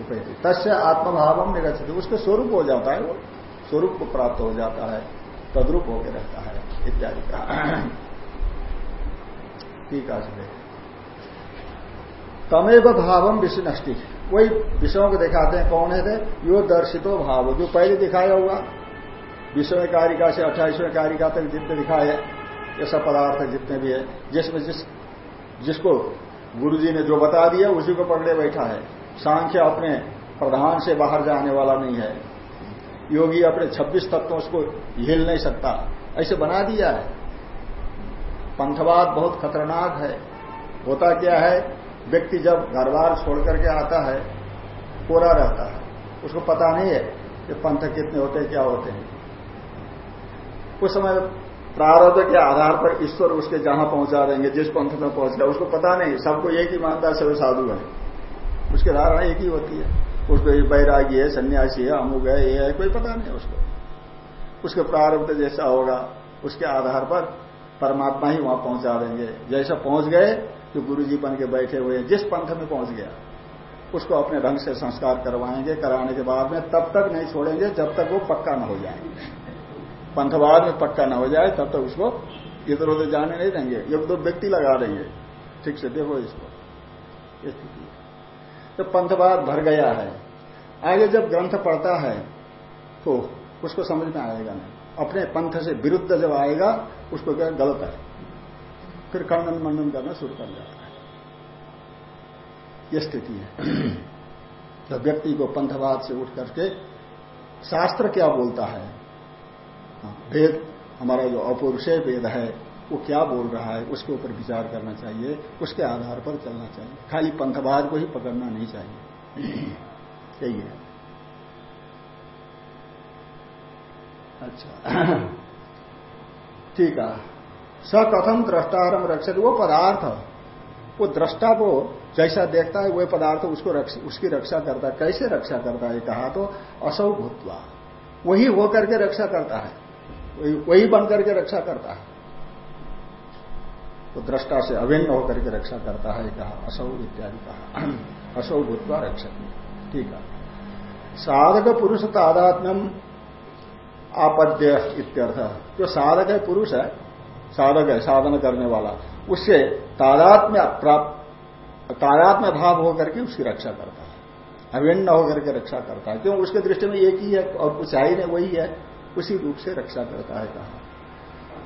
उपैती। तस्य आत्मभावम निरक्षित उसके स्वरूप हो जाता है वो। स्वरूप को प्राप्त हो जाता है। तद्रूप होकर रहता है। इत्यादि का ठीक है तमेव भावम विषय नष्टि वही विषयों को दिखाते हैं कौन है थे? यो दर्शितो भाव। जो पहले दिखाया हुआ विषय कारिका से अट्ठाईसवें कारिका तक जितने दिखाए ये सब पदार्थ जितने भी है, जिसमें जिस, जिसको गुरु जी ने जो बता दिया, उसी को पकड़े बैठा है। सांख्य अपने प्रधान से बाहर जाने वाला नहीं है। योगी अपने 26 तत्वों उसको हिल नहीं सकता। ऐसे बना दिया है। पंथवाद बहुत खतरनाक है। होता क्या है? व्यक्ति जब घर बार छोड़ करके आता है, कोरा रहता है, उसको पता नहीं है कि पंथ कितने होते हैं, क्या होते हैं। उस समय प्रारब्ध के आधार पर ईश्वर उसके जहाँ पहुँचा देंगे, जिस पंथ में पहुँच गया, उसको पता नहीं, सबको एक ही मानता है साधु है। उसकी धारणा एक ही होती है। उसको ये बैरागी है, सन्यासी है, अमुक है, ये है, कोई पता नहीं उसको। उसके प्रारब्ध जैसा होगा, उसके आधार पर परमात्मा ही वहाँ पहुँचा देंगे। जैसा पहुँच गए तो गुरु जी बन के बैठे हुए हैं, जिस पंथ में पहुँच गया, उसको अपने ढंग से संस्कार करवाएँगे, कराने के बाद में तब तक नहीं छोड़ेंगे जब तक वो पक्का न हो जाए। पंथवाद में पक्का न हो जाए, तब तक उसको इधर उधर जाने नहीं देंगे। एक दो व्यक्ति लगा देंगे। ठीक से देखो इसको। स्थिति तो पंथवाद भर गया है। आगे जब ग्रंथ पढ़ता है तो उसको समझ में आएगा नहीं। अपने पंथ से विरुद्ध जब आएगा, उसको क्या गलत है? फिर खंडन मंडन करना शुरू कर जाता है। यह स्थिति है। तो व्यक्ति को पंथवाद से उठ करके शास्त्र क्या बोलता है? हाँ, वेद हमारा जो अपौरुषय वेद है वो क्या बोल रहा है उसके ऊपर विचार करना चाहिए उसके आधार पर चलना चाहिए। खाली पंथवाद को ही पकड़ना नहीं चाहिए। यही है। अच्छा। ठीक है। स कथम दृष्टारम रक्षित वो पदार्थ वो दृष्टा को जैसा देखता है वह पदार्थ उसको रक्ष, उसकी रक्षा करता है। कैसे रक्षा करता है? कहा तो असौ भूतवा। वही होकर करके रक्षा करता है। वही, वही बन करके रक्षा करता है। तो दृष्टा से अभिन्न होकर के रक्षा करता है कहा असौ इत्यादि कहा। असौ भूतवा रक्षक ठीक है। साधक पुरुष तादात्म्यम आपद्य इत्यर्थ। जो साधक है पुरुष है साधक है, साधन करने वाला। उससे तादात्म्य प्राप्त तादात्म्य भाव होकर के उसकी रक्षा करता है। अभिन्न होकर के रक्षा करता है। क्यों? उसके दृष्टि में एक ही है और कुछ ही नहीं, वही है। उसी रूप से रक्षा करता है, कहा।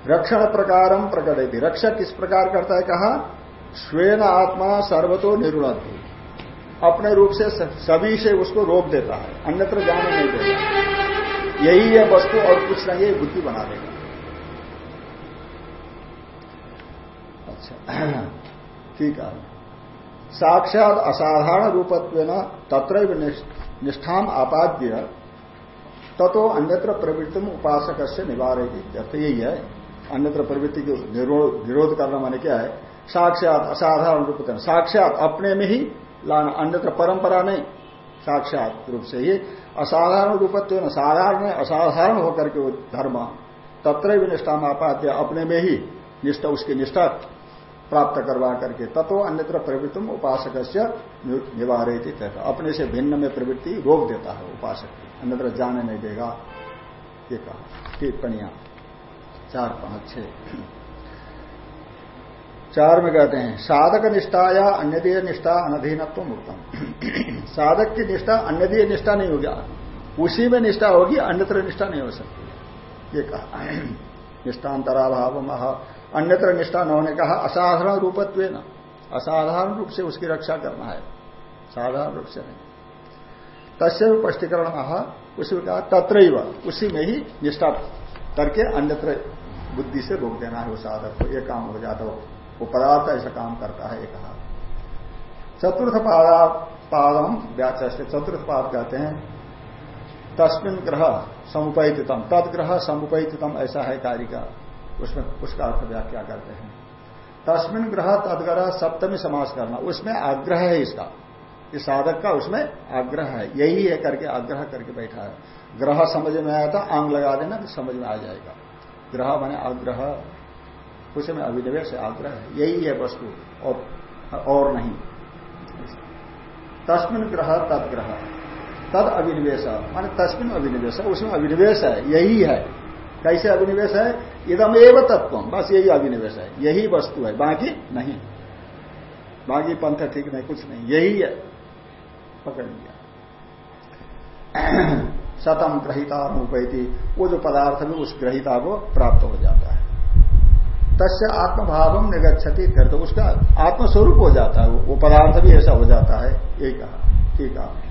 रक्षण प्रकारम प्रकट रक्षा किस प्रकार करता है, कहा? स्वेन आत्मा सर्वतो निरुणती। अपने रूप से सभी से उसको रोक देता है। अन्यत्र जाने नहीं देता। यही है वस्तु और कुछ नहीं बुद्धि बना देगा। अच्छा। ठीक है। साक्षात असाधारण रूपत्व तत्र निष्ठाम आपाद्य ततो अन्यत्र प्रवृत्ति उपासक से निवारेगी अर्थ यही है। अन्यत्र प्रवृत्ति को विरोध करना माने क्या है? साक्षात असाधारण रूप साक्षात अपने में ही लाना। अन्यत्र परंपरा नहीं। साक्षात रूप से ही असाधारण रूपत्व न साधारण असाधारण होकर के वो धर्म। तत्र निष्ठा आपाद्य अपने में ही निष्ठा उसकी निष्ठा प्राप्त करवा करके तत्व अन्यत्र प्रवृत्ति उपासक से निवारे अपने से भिन्न में प्रवृत्ति रोक देता है उपासक की। अन्यत्र जाने नहीं देगा। ये कहा। टिप्पणियाँ। चार, पाँच छ चार में कहते हैं, साधक निष्ठा या अन्यदीय निष्ठा अनधीनत्व उत्तम साधक की निष्ठा अन्यदीय निष्ठा नहीं होगी। उसी में निष्ठा होगी, अन्यत्र निष्ठा नहीं हो सकती। ये कहा। निष्ठांतराभाव अन्यत्र निष्ठा न होने कहा, असाधारण रूपत्व न। असाधारण रूप से उसकी रक्षा करना है। साधारण रूप से नहीं। तस्य स्पष्टीकरण कहा उसी कहा तत्र उसी में ही निष्ठा करके अन्यत्र बुद्धि से रोक देना है उस साधक को। एक काम हो जाता हो, वो पदार्थ ऐसा काम करता है एक कहा। चतुर्थ पादा, पादम व्याचा चतुर्थ पाद कहते हैं, तस्मिन ग्रह समुपैतम तदग्रह समुपैतम ऐसा है कार्य का। उसमें उसका अर्थ व्याख्या करते हैं? तस्मिन ग्रह तदग्रह सप्तमी समास करना उसमें आग्रह है इसका। इस साधक का उसमें आग्रह है। यही है करके आग्रह करके बैठा है। ग्रह समझ में आया था, आंग लगा देना तो समझ में आ जाएगा। ग्रह बने आग्रह। उसमें अभिनिवेश आग्रह है। यही है वस्तु। और और नहीं। तस्मिन ग्रह तदग्रह। तद अभिनिवेश। माने तस्मिन अभिनिवेश। उसमें अभिनिवेश है। यही है। कैसे अभिनिवेश है? इदम एवं तत्व बस यही अभिनिवेश है। यही वस्तु है। बाकी नहीं। बाकी पंथ ठीक नहीं, कुछ नहीं। यही है। पकड़ लिया। सतम ग्रहिता अनुपैती वो जो पदार्थ में उस ग्रहिता को प्राप्त हो जाता है। तस्य आत्मभावम निगछति फिर तो उसका आत्मस्वरूप हो जाता है। वो पदार्थ भी ऐसा हो जाता है। यही कहा। ठीक है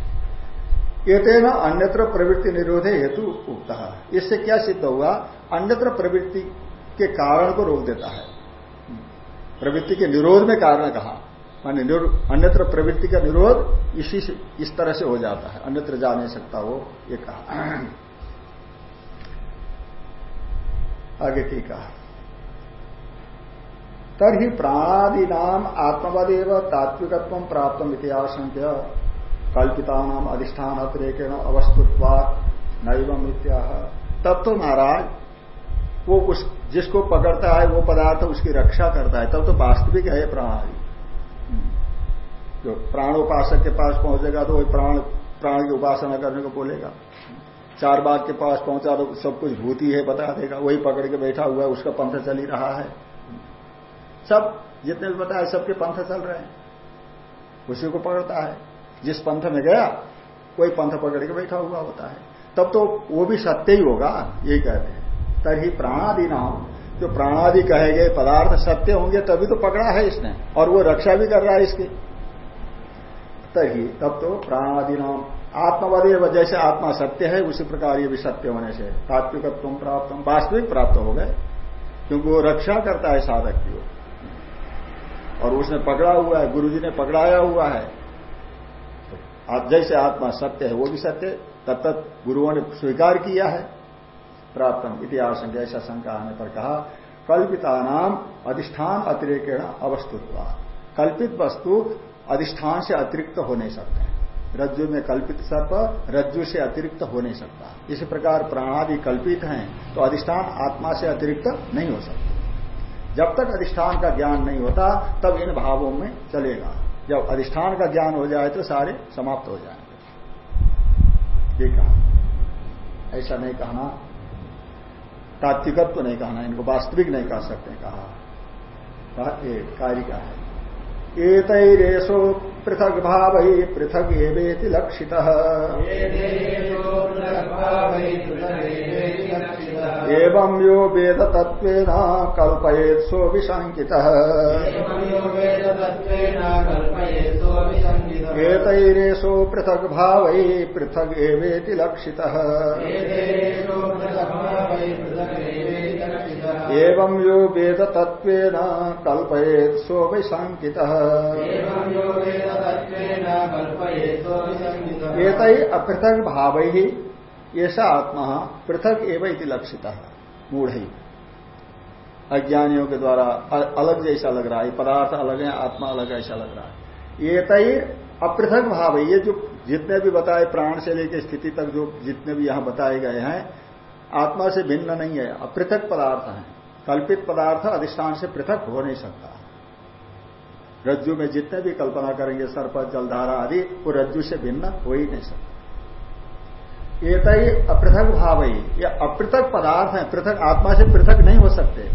एतेन अन्यत्र प्रवृत्ति निरोधे हेतु उगता है इससे क्या सिद्ध हुआ? अन्यत्र प्रवृत्ति के कारण को रोक देता है। प्रवृत्ति के निरोध में कारण कहा। मान अन्यत्र प्रवृत्ति का निरोध इसी इस तरह से हो जाता है। अन्यत्र जा नहीं सकता वो, ये कहा। आगे की कहा। तरही प्राणादि नाम आत्मवदेव तात्विकत्व प्राप्त इतिहास कल्पिता नाम अधिष्ठान अतिरेकेण अवस्तुत्वा नैवम इत्या तब तो महाराज वो उस, जिसको पकड़ता है वो पदार्थ, उसकी रक्षा करता है। तब तो वास्तविक है प्रणाली। जो प्राणोपासक के पास पहुंचेगा तो वही प्राण प्राण की उपासना करने को बोलेगा। चार बाग के पास पहुँचा तो सब कुछ भूति है, बता देगा। वही पकड़ के बैठा हुआ है, उसका पंथ चल ही रहा है। सब, जितने भी बताया सबके पंथ चल रहे हैं। उसी को पकड़ता है। जिस पंथ में गया कोई पंथ पकड़ के बैठा हुआ होता है। तब तो वो भी सत्य ही होगा, यही कहते हैं। तभी प्राणादि नाम जो प्राणादि कहे गए पदार्थ सत्य होंगे, तभी तो पकड़ा है इसने, और वो रक्षा भी कर रहा है इसकी। तभी, तब तो प्राणादि नाम। आत्मवादी जैसे आत्मा सत्य है, उसी प्रकार ये भी सत्य होने से तात्विकत्व प्राप्त वास्तविक प्राप्त हो गए, क्योंकि वो रक्षा करता है साधक की और उसने पकड़ा हुआ है गुरु जी ने पकड़ाया हुआ है। जैसे आत्मा सत्य है, वो भी सत्य तब तक गुरुओं ने स्वीकार किया है। प्राप्त इतिहास जैसा शंका आने पर कहा कल्पिता नाम अधिष्ठान अतिरिक्त अवस्तुत्व। कल्पित वस्तु अधिष्ठान से अतिरिक्त हो नहीं सकते रज्जु में कल्पित सर्प रज्जु से अतिरिक्त हो नहीं सकता। इसी प्रकार प्राणादि कल्पित हैं तो अधिष्ठान आत्मा से अतिरिक्त नहीं हो सकते। जब तक अधिष्ठान का ज्ञान नहीं होता, तब इन भावों में चलेगा। जब अधिष्ठान का ज्ञान हो जाए तो सारे समाप्त हो जाएँगे। ये कहा। ऐसा नहीं कहना तात्विकत्व तो नहीं कहना इनको वास्तविक नहीं कह सकते, कहा। कार्य का है? एतरेशो पृथक भाव पृथक एवेति लक्षित। एवं यो वेद तत्व कल्पयेत सो विशंकित एतैरेशो पृथक भाव पृथक एवेति लक्षित। एवं यो वेद तत्व कल्पयेत सो वैशांकित एक अपृथक भाव ही ऐसा आत्मा पृथक एवं लक्षित मूढ़। ही अज्ञानियों के द्वारा अलग जैसा लग रहा है पदार्थ अलग है आत्मा अलग ऐसा लग रहा है। ये तय अपृथक भाव ये जो जितने भी बताए प्राण से लेकर स्थिति तक जो जितने भी यहाँ बताए गए हैं आत्मा से भिन्न नहीं है अपृथक पदार्थ है। कल्पित पदार्थ अधिष्ठान से पृथक हो नहीं सकता। रज्जु में जितने भी कल्पना करेंगे, सर्प, जलधारा आदि, वो रज्जु से भिन्न हो ही नहीं सकता। एक ही अपृथक भाव ही। ये अपृथक पदार्थ है, पृथक आत्मा से पृथक नहीं हो सकते।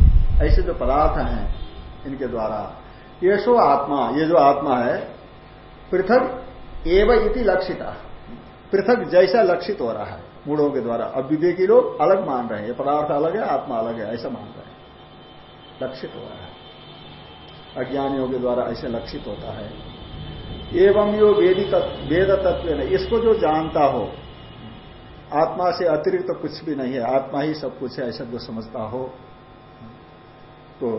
ऐसे जो पदार्थ हैं, इनके द्वारा, ये सो आत्मा, ये जो आत्मा है, पृथक एवं इति लक्षिता। पृथक जैसा लक्षित हो रहा है, मूढ़ों के द्वारा। अब विवेकी लोग अलग मान रहे हैं। ये पदार्थ अलग है, आत्मा अलग है, ऐसा मान रहे हैं। लक्षित हो रहा है। अज्ञानियों के द्वारा ऐसे लक्षित होता है। एवं यो वेदी वेद तत्व ने, इसको जो जानता हो, आत्मा से अतिरिक्त तो कुछ भी नहीं है, आत्मा ही सब कुछ है, ऐसा जो समझता हो तो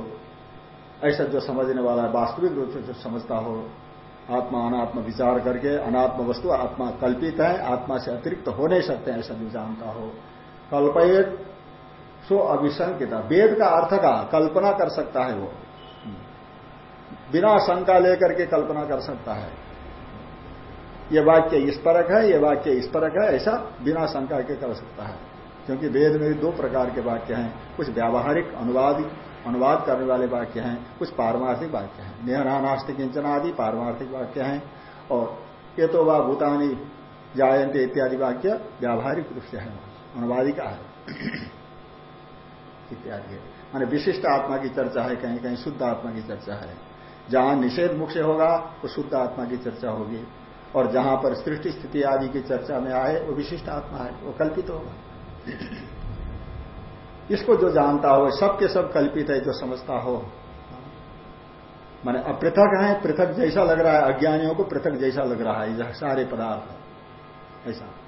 ऐसा जो समझने वाला है, वास्तविक रूप से जो समझता हो, आत्मा अनात्म विचार करके, अनात्म वस्तु आत्मा कल्पित है, आत्मा से अतिरिक्त तो हो नहीं सकते, ऐसा जो जानता हो। कल्पयत सो अभिशंकिता वेद का अर्थ का? कल्पना कर सकता है वो। बिना शंका लेकर के कल्पना कर सकता है। ये वाक्य इस परक है, ये वाक्य इस परक है, ऐसा बिना शंका के कर सकता है। क्योंकि वेद में भी दो प्रकार के वाक्य हैं। कुछ व्यावहारिक, अनुवाद अनुवाद करने वाले वाक्य हैं, कुछ पारमार्थिक वाक्य हैं। नेहरानास्तिक किंचन आदि पारमार्थिक वाक्य हैं। और ये तो वह भूतानी जायंते इत्यादि वाक्य व्यावहारिक रूप से है। अनुवादिका है। इत्यादि है। माने विशिष्ट आत्मा की चर्चा है, कहीं कहीं शुद्ध आत्मा की चर्चा है। जहाँ निषेध मुख से होगा वो शुद्ध आत्मा की चर्चा होगी। और जहाँ पर सृष्टि स्थिति आदि की चर्चा में आए, वो विशिष्ट आत्मा है, वो कल्पित होगा। इसको जो जानता हो, सब के सब कल्पित है, जो समझता हो। माने अपृथक है, पृथक जैसा लग रहा है, अज्ञानियों को पृथक जैसा लग रहा है सारे पदार्थ ऐसा।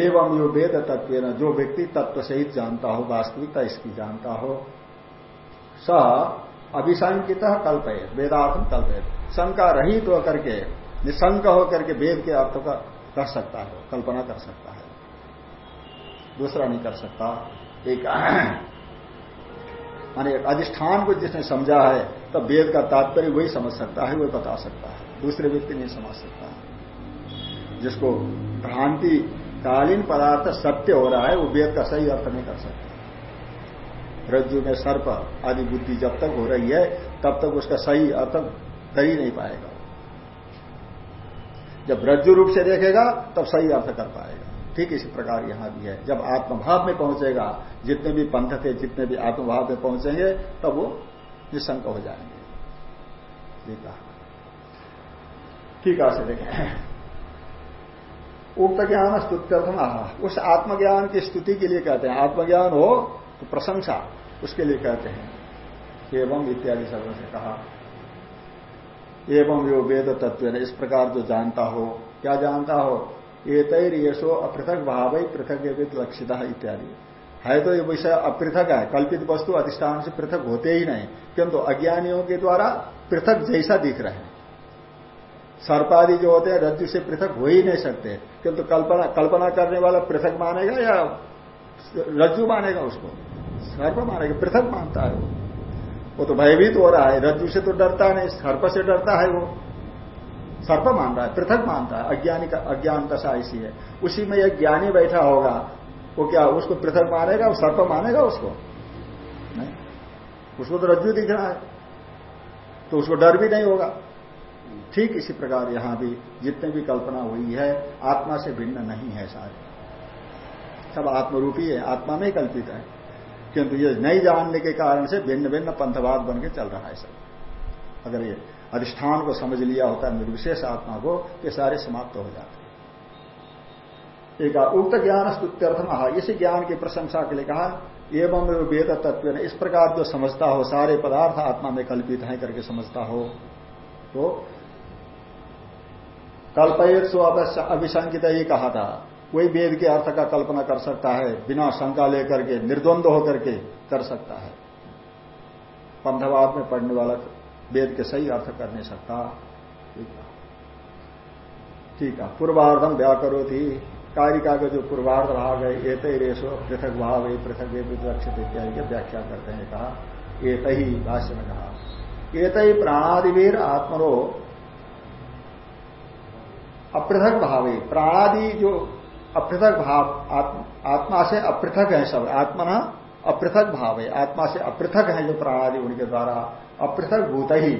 एवं यो वेद तत्व जो व्यक्ति तत्व सहित जानता हो, वास्तविकता इसकी जानता हो, स अभिशंकित कल्पय वेदार्थम कल्पय शंका रहित होकर के, निशंक होकर के वेद के अर्थ का कर सकता है, कल्पना कर सकता है। दूसरा नहीं कर सकता। एक माने अधिष्ठान को जिसने समझा है, तब वेद का तात्पर्य वही समझ सकता है, वही बता सकता है। दूसरे व्यक्ति नहीं समझ सकता। जिसको भ्रांति कालीन पदार्थ सत्य हो रहा है, वो वेद का सही अर्थ नहीं कर सकता। रज्जु में सर्प आदि बुद्धि जब तक हो रही है, तब तक उसका सही अर्थ कर ही नहीं पाएगा। जब रज्जु रूप से देखेगा, तब सही अर्थ कर पाएगा। ठीक इसी प्रकार यहाँ भी है। जब आत्मभाव में पहुंचेगा, जितने भी पंथ थे, जितने भी आत्मभाव में पहुँचेंगे, तब वो निशंक हो जाएँगे। ठीक है देखें उक्त ज्ञान स्तुत्यर्थम आह उस आत्मज्ञान की स्तुति के लिए कहते हैं। आत्मज्ञान हो तो प्रशंसा, उसके लिए कहते हैं। एवं इत्यादि शब्दों से कहा। एवं यो वेद तत्व इस प्रकार जो जानता हो, क्या जानता हो? ये तैर येषो अपृथक भाव ही पृथक लक्षित इत्यादि। है तो ये विषय अपृथक है। कल्पित वस्तु अधिष्ठान से पृथक होते ही नहीं, किंतु अज्ञानियों के द्वारा पृथक जैसा दिख रहे हैं। सर्पादि जो होते हैं, रज्जु से पृथक हो ही नहीं सकते। किंतु तो कल्पना कल्पना करने वाला पृथक मानेगा या रज्जु मानेगा उसको? सर्प मानेगा, पृथक मानता है वो। वो तो भयभीत हो रहा है, रज्जु से तो डरता नहीं, सर्प से डरता है वो। सर्प मान रहा है, पृथक मानता है, अज्ञानी का, अज्ञान दशा ऐसी है। उसी में एक ज्ञानी बैठा होगा, वो क्या, उसको पृथक मानेगा, सर्प मानेगा उसको? नहीं। उसको तो रज्जु दिख रहा है तो उसको डर भी नहीं होगा। ठीक इसी प्रकार यहाँ भी जितने भी कल्पना हुई है, आत्मा से भिन्न नहीं है सारे। सब आत्मरूपी है, आत्मा में कल्पित है। किंतु ये नहीं जानने के कारण से भिन्न भिन्न पंथवाद बन के चल रहा है सब। अगर ये अधिष्ठान को समझ लिया होता है निर्विशेष आत्मा को, ये सारे समाप्त हो जाते। एक उक्त ज्ञान स्तुत्यर्थ महा इसी ज्ञान की प्रशंसा के लिए कहा, एवं वेद तत्व इस प्रकार जो समझता हो, सारे पदार्थ आत्मा में कल्पित है करके समझता हो तो कल्पयत सो अभिशंकित ही कहा था, कोई वेद के अर्थ का कल्पना कर सकता है, बिना शंका लेकर के, निर्द्वंद होकर के कर सकता है। पंथवाद में पढ़ने वाला वेद के सही अर्थ कर नहीं सकता। ठीक है। पूर्वार्धम व्याकरो थी कारिका का जो पूर्वार्ध भाग है, एत ही रेशो पृथक भाव है पृथक विवक्षित इत्यादि की व्याख्या करते हैं कहा। एत ही भाष्य में कहा। एत ही प्राणादिवीर आत्मरो अपृथक भाव प्राणादि जो अपृथक भाव आत्म, आत्मा से अपृथक है सब। आत्मा अपृथक भाव है। आत्मा से अपृथक है जो प्राणादि उनके द्वारा अपृथक भूत ही।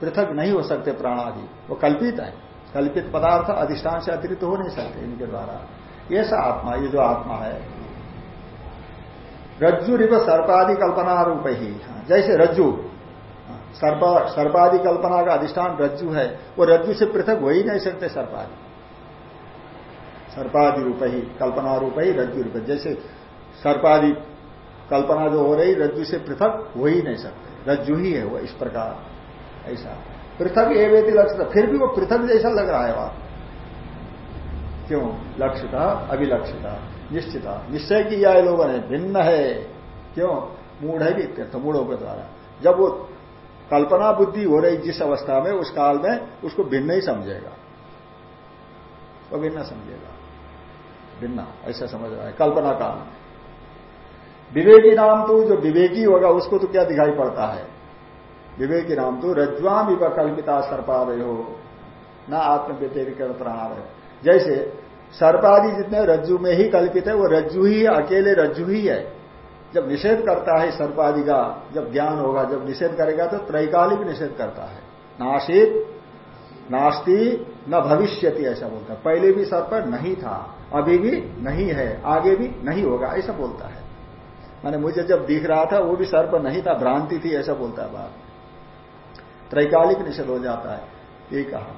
पृथक नहीं हो सकते प्राणादि। वो कल्पित है। कल्पित पदार्थ अधिष्ठान से अतिरिक्त हो नहीं सकते इनके द्वारा। ये आत्मा ये जो आत्मा है। रज्जु रिव सर्पादि कल्पना रूप ही। हाँ, जैसे रज्जु। हाँ, सर्प सर्पादि कल्पना का अधिष्ठान रज्जु है। वो रज्जु से पृथक हो ही नहीं सकते सर्पादि सर्पादि रूप ही, कल्पना रूप ही, रज्जु रूप जैसे सर्पादि कल्पना जो हो रही, रज्जु से पृथक हो ही नहीं सकते। रज्जु ही है वो इस प्रकार, ऐसा। पृथक एवेति लक्ष्य फिर भी वो पृथक जैसा लग रहा है वहाँ। क्यों? लक्ष्यता अभिलक्षिता, निश्चित। निश्चय किया है लोगों ने भिन्न है। क्यों? मूढ़ है भी मूढ़ों के द्वारा। जब वो कल्पना बुद्धि हो रही जिस अवस्था में, उस काल में, उसको भिन्न ही समझेगा। वो भिन्न समझेगा। भिन्न, ऐसा समझ रहा है। कल्पना काल विवेकी नाम तो जो विवेकी होगा, उसको तो क्या दिखाई पड़ता है? विवेकी नाम तो रज्वाम विव कल्पिता सर्पादय। हो न आत्म व्यतिरिक प्राणादय जैसे सर्पादि जितने रज्जु में ही कल्पित है, वो रज्जु ही, अकेले रज्जु ही है। जब निषेध करता है सर्पादि का जब ज्ञान होगा, जब निषेध करेगा तो त्रैकालिक निषेध करता है। नाशित नास्ति, न भविष्यति, ऐसा बोलता है। पहले भी सर्प नहीं था, अभी भी नहीं है, आगे भी नहीं होगा, ऐसा बोलता है। माने मुझे जब दिख रहा था, वो भी सर्प नहीं था, भ्रांति थी, ऐसा बोलता है बात। त्रैकालिक निषेध हो जाता है, ये कहा।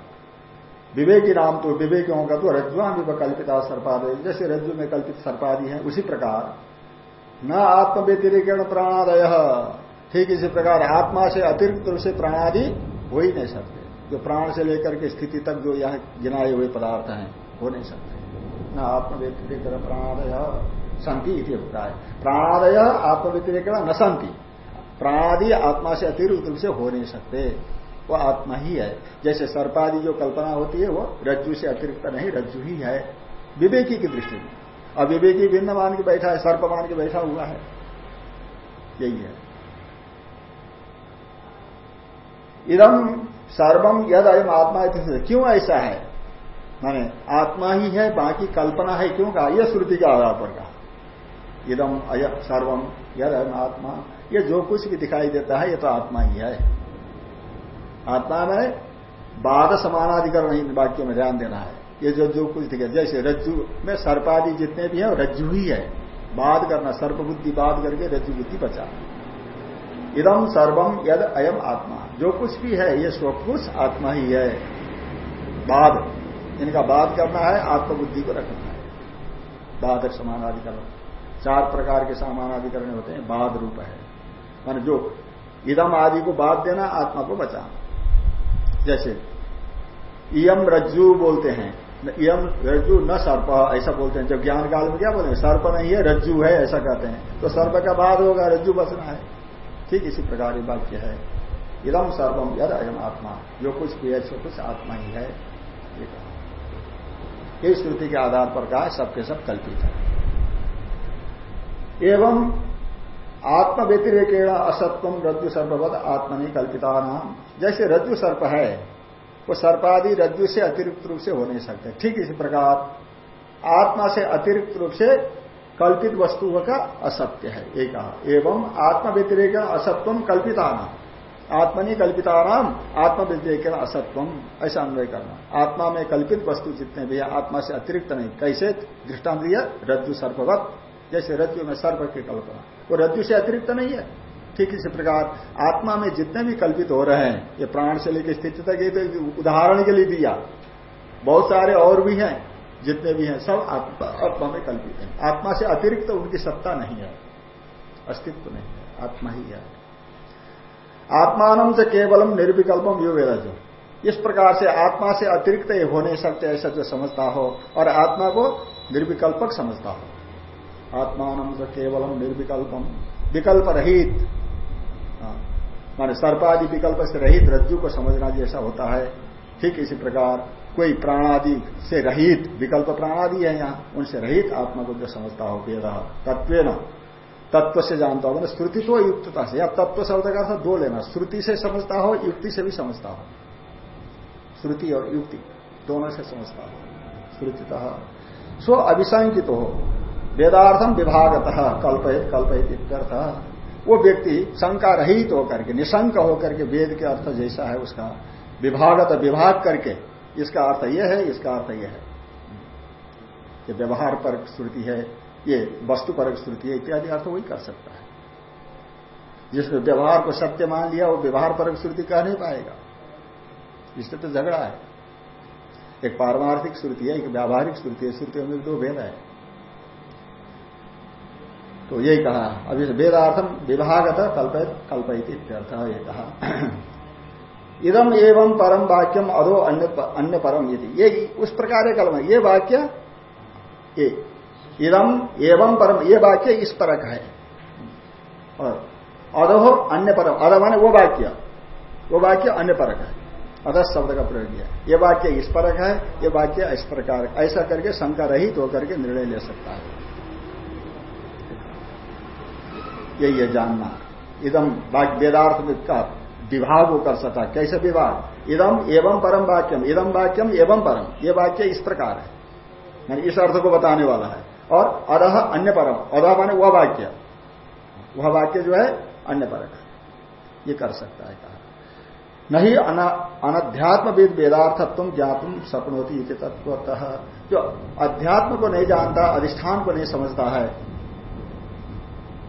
विवेकी नाम तो विवेकी होगा तो रज्जुआ भी कल्पिता सर्पादय, जैसे रज्जु में कल्पित सर्पादि है, उसी प्रकार। न आत्म व्यतिरिकण प्राणादय। ठीक इसी प्रकार आत्मा से अतिरिक्त रूप से प्राणादि हो ही नहीं सकते। जो प्राण से लेकर के स्थिति तक जो यहाँ गिनाए हुए पदार्थ हैं, हो नहीं सकते। न आत्म व्यतिरिकण प्राणादय संति इति अभिप्राय प्राणादय आत्म व्यतिरिकण न संति। प्राणादि आत्मा से अतिरिक्त रूप से हो नहीं सकते। वो आत्मा ही है। जैसे सर्पादि जो कल्पना होती है, वो रज्जु से अतिरिक्त नहीं, रज्जु ही है। विवेकी की दृष्टि में। अविवेकी भिन्न मान के बैठा है, सर्प मान के बैठा हुआ है। यही है। इदम सर्वम यद अयम आत्मा क्यों ऐसा है? माने आत्मा ही है, बाकी कल्पना है, क्यों कहा? यह श्रुति के आधार पर कहा। इदम अय सर्वम यद अयम आत्मा। ये जो कुछ भी दिखाई देता है, ये तो आत्मा ही है। आत्मा में बाद समानाधिकरण वाक्यों में ध्यान देना है। ये जो जो कुछ दिखे, जैसे रज्जु, में सर्पादि जितने भी है रज्जु ही है। बाद करना सर्प बुद्धि बाद करके रज्जु बुद्धि बचा। इदम सर्वम यद अयम आत्मा। जो कुछ भी है, ये सब कुछ आत्मा ही है। बाद इनका बाद करना है, आत्मबुद्धि को रखना है। बाधक समानाधिकरण। चार प्रकार के समानाधिकरण होते हैं बाद रूप है। मान जो इदम आदि को बाद देना, आत्मा को बचाना। जैसे इयम रज्जु बोलते हैं। यम रज्जु न सर्प, ऐसा बोलते हैं। जब ज्ञान काल में क्या बोलेंगे सर्प नहीं है, रज्जु है, ऐसा कहते हैं। तो सर्प का बाद होगा, रज्जु बसना है। ठीक इसी प्रकार ये वाक्य है। इदम सर्वम यद अयम आत्मा। जो कुछ भी है सो कुछ आत्मा ही है। ये श्रुति के आधार पर कहा सबके सब कल्पित है। एवं आत्म व्यतिरेकेण असत्वम रज्जु सर्पवत आत्मनि कल्पिता नाम। जैसे रज्जु सर्प है वो सर्पादि रज्जु से अतिरिक्त रूप से हो नहीं सकते। ठीक इसी प्रकार, आत्मा से अतिरिक्त रूप से कल्पित वस्तु का असत्य है, ये कहा। एवं आत्म व्यतिरेक असत्वम कल्पिता नाम आत्मनि कल्पिता नाम आत्म व्यतिरेक असत्वम ऐसा अन्वय करना। आत्मा में कल्पित वस्तु जितने भी है, आत्मा से अतिरिक्त नहीं। कैसे? दृष्टांत रज्जु सर्पवत। जैसे रज्जु में सर्प की कल्पना। वो रज्जु से अतिरिक्त नहीं है। ठीक इसी प्रकार, आत्मा में जितने भी कल्पित हो रहे हैं, ये प्राण से लेकर स्थिति तक, ये तो उदाहरण के लिए दिया बहुत सारे और भी हैं, जितने भी हैं, सब आत्मा आत्मा में कल्पित हैं। आत्मा से अतिरिक्त तो उनकी सत्ता नहीं है, अस्तित्व नहीं है, आत्मा ही है। आत्मान से केवलम निर्विकल्पम यो इस प्रकार से आत्मा से अतिरिक्त हो नहीं सकते ऐसा जो समझता हो, और आत्मा को निर्विकल्पक समझता हो। आत्मान से केवलम निर्विकल्पम विकल्प रहित माने सर्प आदि विकल्प से रहित रज्जु को समझना जैसा होता है। ठीक इसी प्रकार कोई प्राणादि से रहित विकल्प प्राणादि है यहाँ, उनसे रहित आत्मा को जो समझता हो वेद तत्व न तत्व से जानता हो, मैंने श्रुति तो युक्तता से। या तत्व शब्द का अर्थ दो लेना, श्रुति से समझता हो, युक्ति से भी समझता हो। श्रुति और युक्ति दोनों से समझता हो, श्रुतितः। स्व अभिशंकित हो। वेदार्थम विभागत कल्पहित इत्यर्थ। वो व्यक्ति शंका रहित होकर के, निशंक होकर के वेद के अर्थ जैसा है उसका, विभागत विभाग करके, इसका अर्थ यह है, इसका अर्थ यह है। ये व्यवहार पर श्रुति है, ये वस्तु पर श्रुति है, इत्यादि अर्थ वही कर सकता है। जिसने व्यवहार को सत्य मान लिया, वो व्यवहार पर श्रुति कह नहीं पाएगा। इससे तो झगड़ा है। एक पारमार्थिक श्रुति है, एक व्यावहारिक श्रुति है श्रुतियों में दो भेद है। तो यही कहा। अभी वेदार्थम विभागत कल्पित कल्पित इत्यर्थ ये कहा इदम एवं परम वाक्यम अधो अन्य अन्य परम यदि ये उस प्रकार कलम ये वाक्य ये इदम एवं परम ये वाक्य इस परक है। और अधो अन्य परम अध माने वो वाक्य। वो वाक्य अन्य परक है। अधस शब्द का प्रयोग किया। ये वाक्य इस परक है, ये वाक्य इस प्रकार ऐसा करके शंका रहित होकर के निर्णय ले सकता है। यही है जानना। इदम वेदार्थ का विभाग वो कर सकता कैसे विभाग? इदम एवं परम वाक्यम। इदम वाक्यम एवं परम। ये वाक्य इस प्रकार है। मैंने इस अर्थ को बताने वाला है। और अरह अन्य परम। अरह माने वह वाक्य। वह वाक्य जो है अन्य परक। ये कर सकता है कहा। नहीं अनध्यात्मविद वेदार्थत्व ज्ञातुम सपनोती तत्वतः जो अध्यात्म को नहीं जानता, अधिष्ठान को नहीं समझता है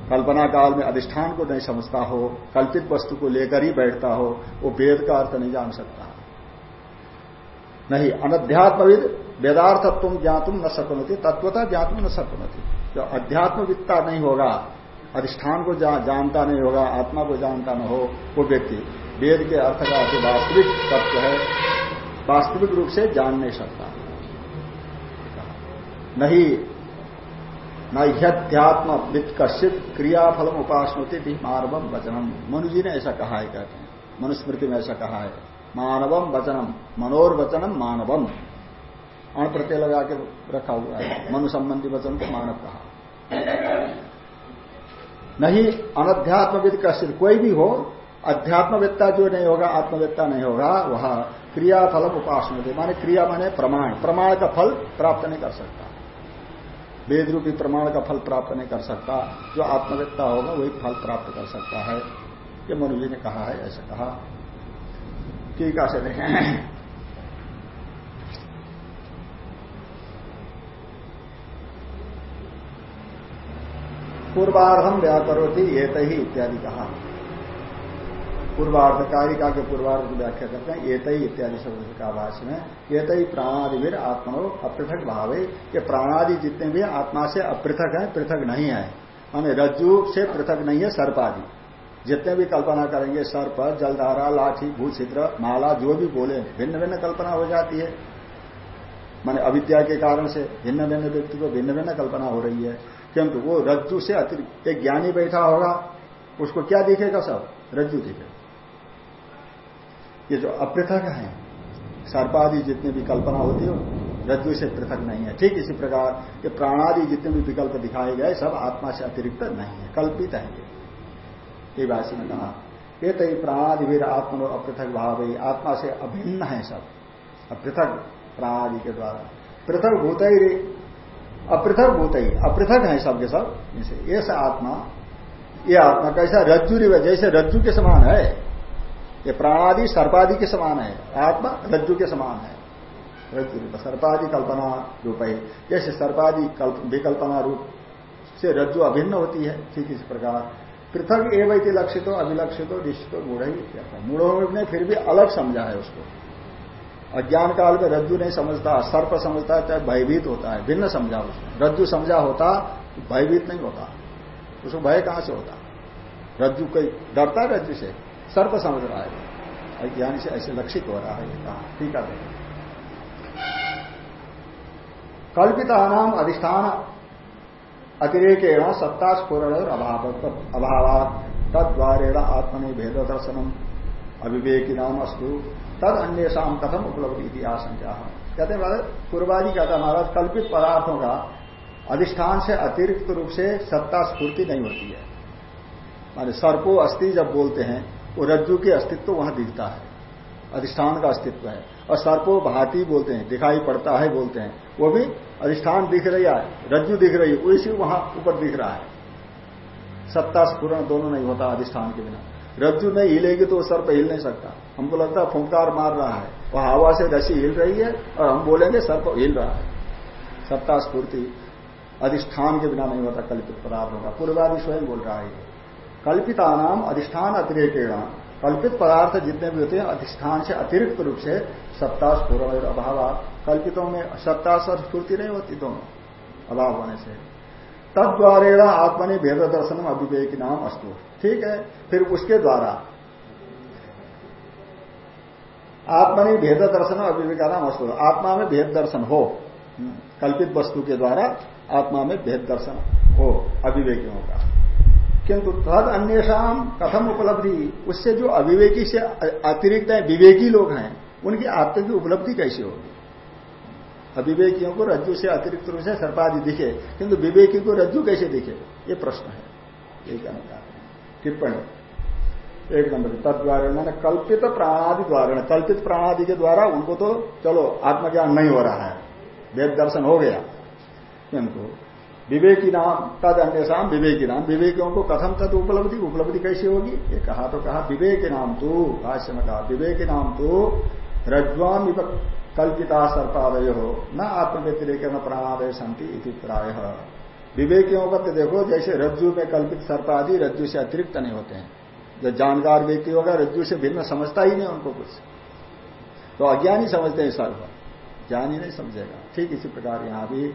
कल्पना काल में अधिष्ठान को नहीं समझता हो कल्पित वस्तु को लेकर ही बैठता हो वो वेद का अर्थ नहीं जान सकता। नहीं अनध्यात्मविद वेदार्थत्व ज्ञातुम न सपनोती तत्वता ज्ञातुम न सपनोती जो अध्यात्मविदता नहीं होगा अधिष्ठान को जा, जानता नहीं होगा आत्मा को जानता न हो वो व्यक्ति वेद के अर्थ का जो वास्तविक तत्व है वास्तविक रूप से जान नहीं सकता। नहीं न ह्यात्म वित्त कश्चित क्रियाफलम उपासनोति थी मानवम वचनम मनु जी ने ऐसा कहा है, कहते हैं। मनुस्मृति में ऐसा कहा है। मानवम वचनम मनोरवचनम मानवम अण प्रत्यय लगा के रखा हुआ है। मनु संबंधी वचन को मानव कहा। नहीं अनध्यात्मविद कश्चित कोई भी हो, अध्यात्मवेत्ता जो नहीं होगा, आत्मवेत्ता नहीं होगा, वह क्रिया फलम उपासना माने क्रिया माने प्रमाण। प्रमाण का फल प्राप्त नहीं कर सकता। वेद रूपी प्रमाण का फल प्राप्त नहीं कर सकता। जो आत्मवेत्ता होगा, वही फल प्राप्त कर सकता है। ये मनु जी ने कहा है, ऐसा कहा। टीका से देखें पूर्वार्धम व्याकरोती एक ही इत्यादि कहा। पूर्वार्ध कारिका के पूर्वार्ध की व्याख्या करते हैं, एत ही इत्यादि शब्द का भाष्य में, एत ही प्राणादि आत्मनो अपृथक भाव। ये प्राणादि जितने भी आत्मा से अपृथक है, पृथक नहीं है। माने रज्जु से पृथक नहीं है, सर्प आदि। जितने भी कल्पना करेंगे, सर्प, जलधारा, लाठी, भूछिद्र, माला, जो भी बोले भिन्न भिन्न कल्पना हो जाती है। माने अविद्या के कारण से भिन्न भिन्न व्यक्ति को भिन्न भिन्न कल्पना हो रही है। क्योंकि वो रज्जु से अतिरिक्त एक ज्ञानी बैठा होगा, उसको क्या दिखेगा सब? रज्जु दिखेगा। ये जो अपृथक है, सर्पादि जितने भी कल्पना होती हो, रज्जु से पृथक नहीं है। ठीक इसी प्रकार ये प्राणादि जितने भी विकल्प दिखाए गए, सब आत्मा से अतिरिक्त नहीं है, कल्पित है। ये भाषी ने कहा, ये तो प्राणादि भी आत्मा अपृथक भाव आत्मा से अभिन्न है सब। अपृथक प्राणादि के द्वारा। पृथक भूत ही अपृथक भूत ही, अपृथक है सबके सब। ये आत्मा ये आत्मा कैसा रज्जु जैसे रज्जु के समान है। ये प्राणादि सर्पादि के समान है। आत्मा रज्जु के समान है। रज्जु रूप, सर्पादि कल्पना रूप है। जैसे सर्पादि विकल्पना रूप से रज्जु अभिन्न होती है, ठीक इस प्रकार। पृथक एवं लक्षित हो अभिलक्षित हो निश्चित हो मूढ़ ही मूढ़ों ने फिर भी अलग समझा है उसको। अज्ञान काल में रज्जु नहीं समझता, सर्प समझता, चाहे भयभीत होता है, भिन्न समझा उसने। रज्जु समझा होता, भयभीत नहीं होता। उसको भय कहाँ से होता? रज्जु कोई डरता है रज्जु से? सर्प समझ रहा है। अज्ञान से ऐसे लक्षित हो रहा है। कहा ठीक है। कल्पिता नाम अधिष्ठान अतिरेकेण सत्ता स्फुरण और अभाव तद्वारेण आत्मनि भेद दर्शनम। अविवेकी नाम अस्तु। तद अन्य शाम कथम उपलब्धि थी आशंका। कहते हैं पूर्वादि कहता महाराज, कल्पित पदार्थों का अधिष्ठान से अतिरिक्त रूप से सत्ता स्फूर्ति नहीं होती है। माने सर्पो अस्थि जब बोलते हैं वो रज्जु के अस्तित्व वहाँ दिखता है, अधिष्ठान का अस्तित्व है। और सर्पो भाती बोलते हैं, दिखाई पड़ता है बोलते हैं। वो भी अधिष्ठान दिख रही है, रज्जु दिख रही है वैसे वहाँ ऊपर दिख रहा है। सत्ता स्पूर्ण दोनों नहीं होता अधिष्ठान के बिना। रज्जु नहीं हिलेगी तो सर्प हिल नहीं सकता। हमको लगता है फुंकार मार रहा है। वह हवा से रसी हिल रही है और हम बोलेंगे सर्प हिल रहा है। सत्ता स्फूर्ति अधिष्ठान के बिना नहीं होता, कल्पित पदार्थ होगा पूर्वादि स्वयं बोल रहा है कल्पिता नाम अधिष्ठान अतिरेकेण। कल्पित पदार्थ जितने भी होते हैं, अधिष्ठान से अतिरिक्त रूप से स्फूर्ण और अभाव कल्पितों में सत्ता और स्फूर्ति नहीं होती दोनों, अभाव होने से। द्वारेण आत्मनि भेद दर्शनम अभिवेक नाम अस्तु। ठीक है? फिर उसके द्वारा। आत्मनि भेद दर्शन अभिवेका नाम अस्तु। आत्मा में भेद दर्शन हो। कल्पित वस्तु के द्वारा आत्मा में भेद दर्शन हो। अभिवेकियों का। किंतु तद अन्यम कथम उपलब्धि? उससे जो अविवेकी से अतिरिक्त है, विवेकी लोग हैं, उनकी आत्म की उपलब्धि कैसी होगी? अविवेकियों को रज्जु से अतिरिक्त रूप से सर्पादि दिखे, किंतु विवेकी को रज्जु कैसे दिखे? ये प्रश्न है। ये कहना टिप्पणी। एक नंबर। तद्वारा मैंने कल्पित प्राणादि द्वारा कल्पित प्राणादि के द्वारा उनको तो चलो, आत्मज्ञान नहीं हो रहा है। वेद दर्शन हो गया। किंतु विवेकी नाम तद शाम विवेकी नाम। विवेकियों को कथम तद उपलब्धि उपलब्धि कैसे होगी? ये कहा तो कहा, विवेकी नाम तो भाष्य में कहा, विवेकी नाम तो रज्वाम कल्पिता सर्पादय हो, न आत्म व्यतिरेक न प्राणादय संति इति प्राय। विवेकियों का तो देखो, जैसे रज्जु में कल्पित सर्पादि रज्जु से अतिरिक्त नहीं होते हैं। जो जानकार व्यक्ति होगा, रज्जु से भिन्न समझता ही नहीं उनको कुछ। तो अज्ञानी समझते हैं सर्व ज्ञानी नहीं समझेगा। ठीक इसी प्रकार यहाँ भी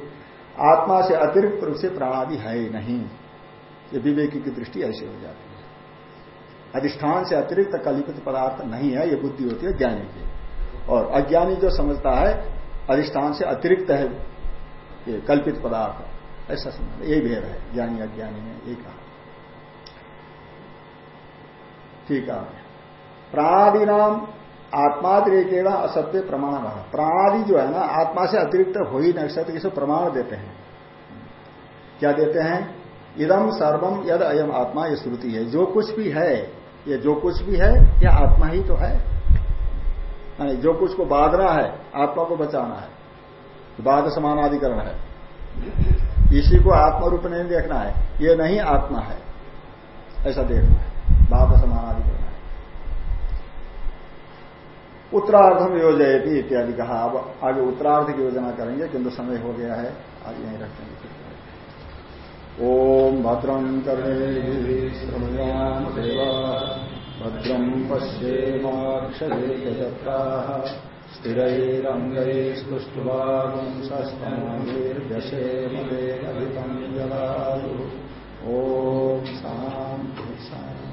आत्मा से अतिरिक्त रूप से प्राणादि है ही नहीं। ये विवेकी की दृष्टि ऐसी हो जाती है। अधिष्ठान से अतिरिक्त कल्पित पदार्थ नहीं है, ये बुद्धि होती है, ज्ञानी की। और अज्ञानी जो समझता है, अधिष्ठान से अतिरिक्त है ये कल्पित पदार्थ। ऐसा समझ यही भेद है, ज्ञानी, अज्ञानी में एक कहा ठीक है। प्राणादि नाम आत्मातिरेकेण असत्य प्रमाण। प्राणादि जो है ना, आत्मा से अतिरिक्त हो ही नहीं सकते इसे प्रमाण देते हैं? क्या देते हैं? इदम सर्वम यद अयम आत्मा, ये श्रुति है। जो कुछ भी है, ये जो कुछ भी है यह आत्मा ही तो है। नहीं जो कुछ को बाधना है, आत्मा को बचाना है। बाध समानाधिकरण है। इसी को आत्मा रूप नहीं देखना है। ये नहीं आत्मा है। ऐसा देखना है। बाध समानाधिकरण। उत्तरार्धम योजयती इत्यादि कहा। अब आगे उत्तरार्ध की योजना करेंगे, किंतु समय हो गया है, आज यहीं रखेंगे। ओम भद्रम कर्णे श्रृणुयाम देवा भद्रम पश्येमाक्षरेजत्राः स्थिरैरङ्गैस्तुष्टुवागुंसस्तमभिर्दशेमवेदभितम् जलायु ॐ शान्ति शान्ति।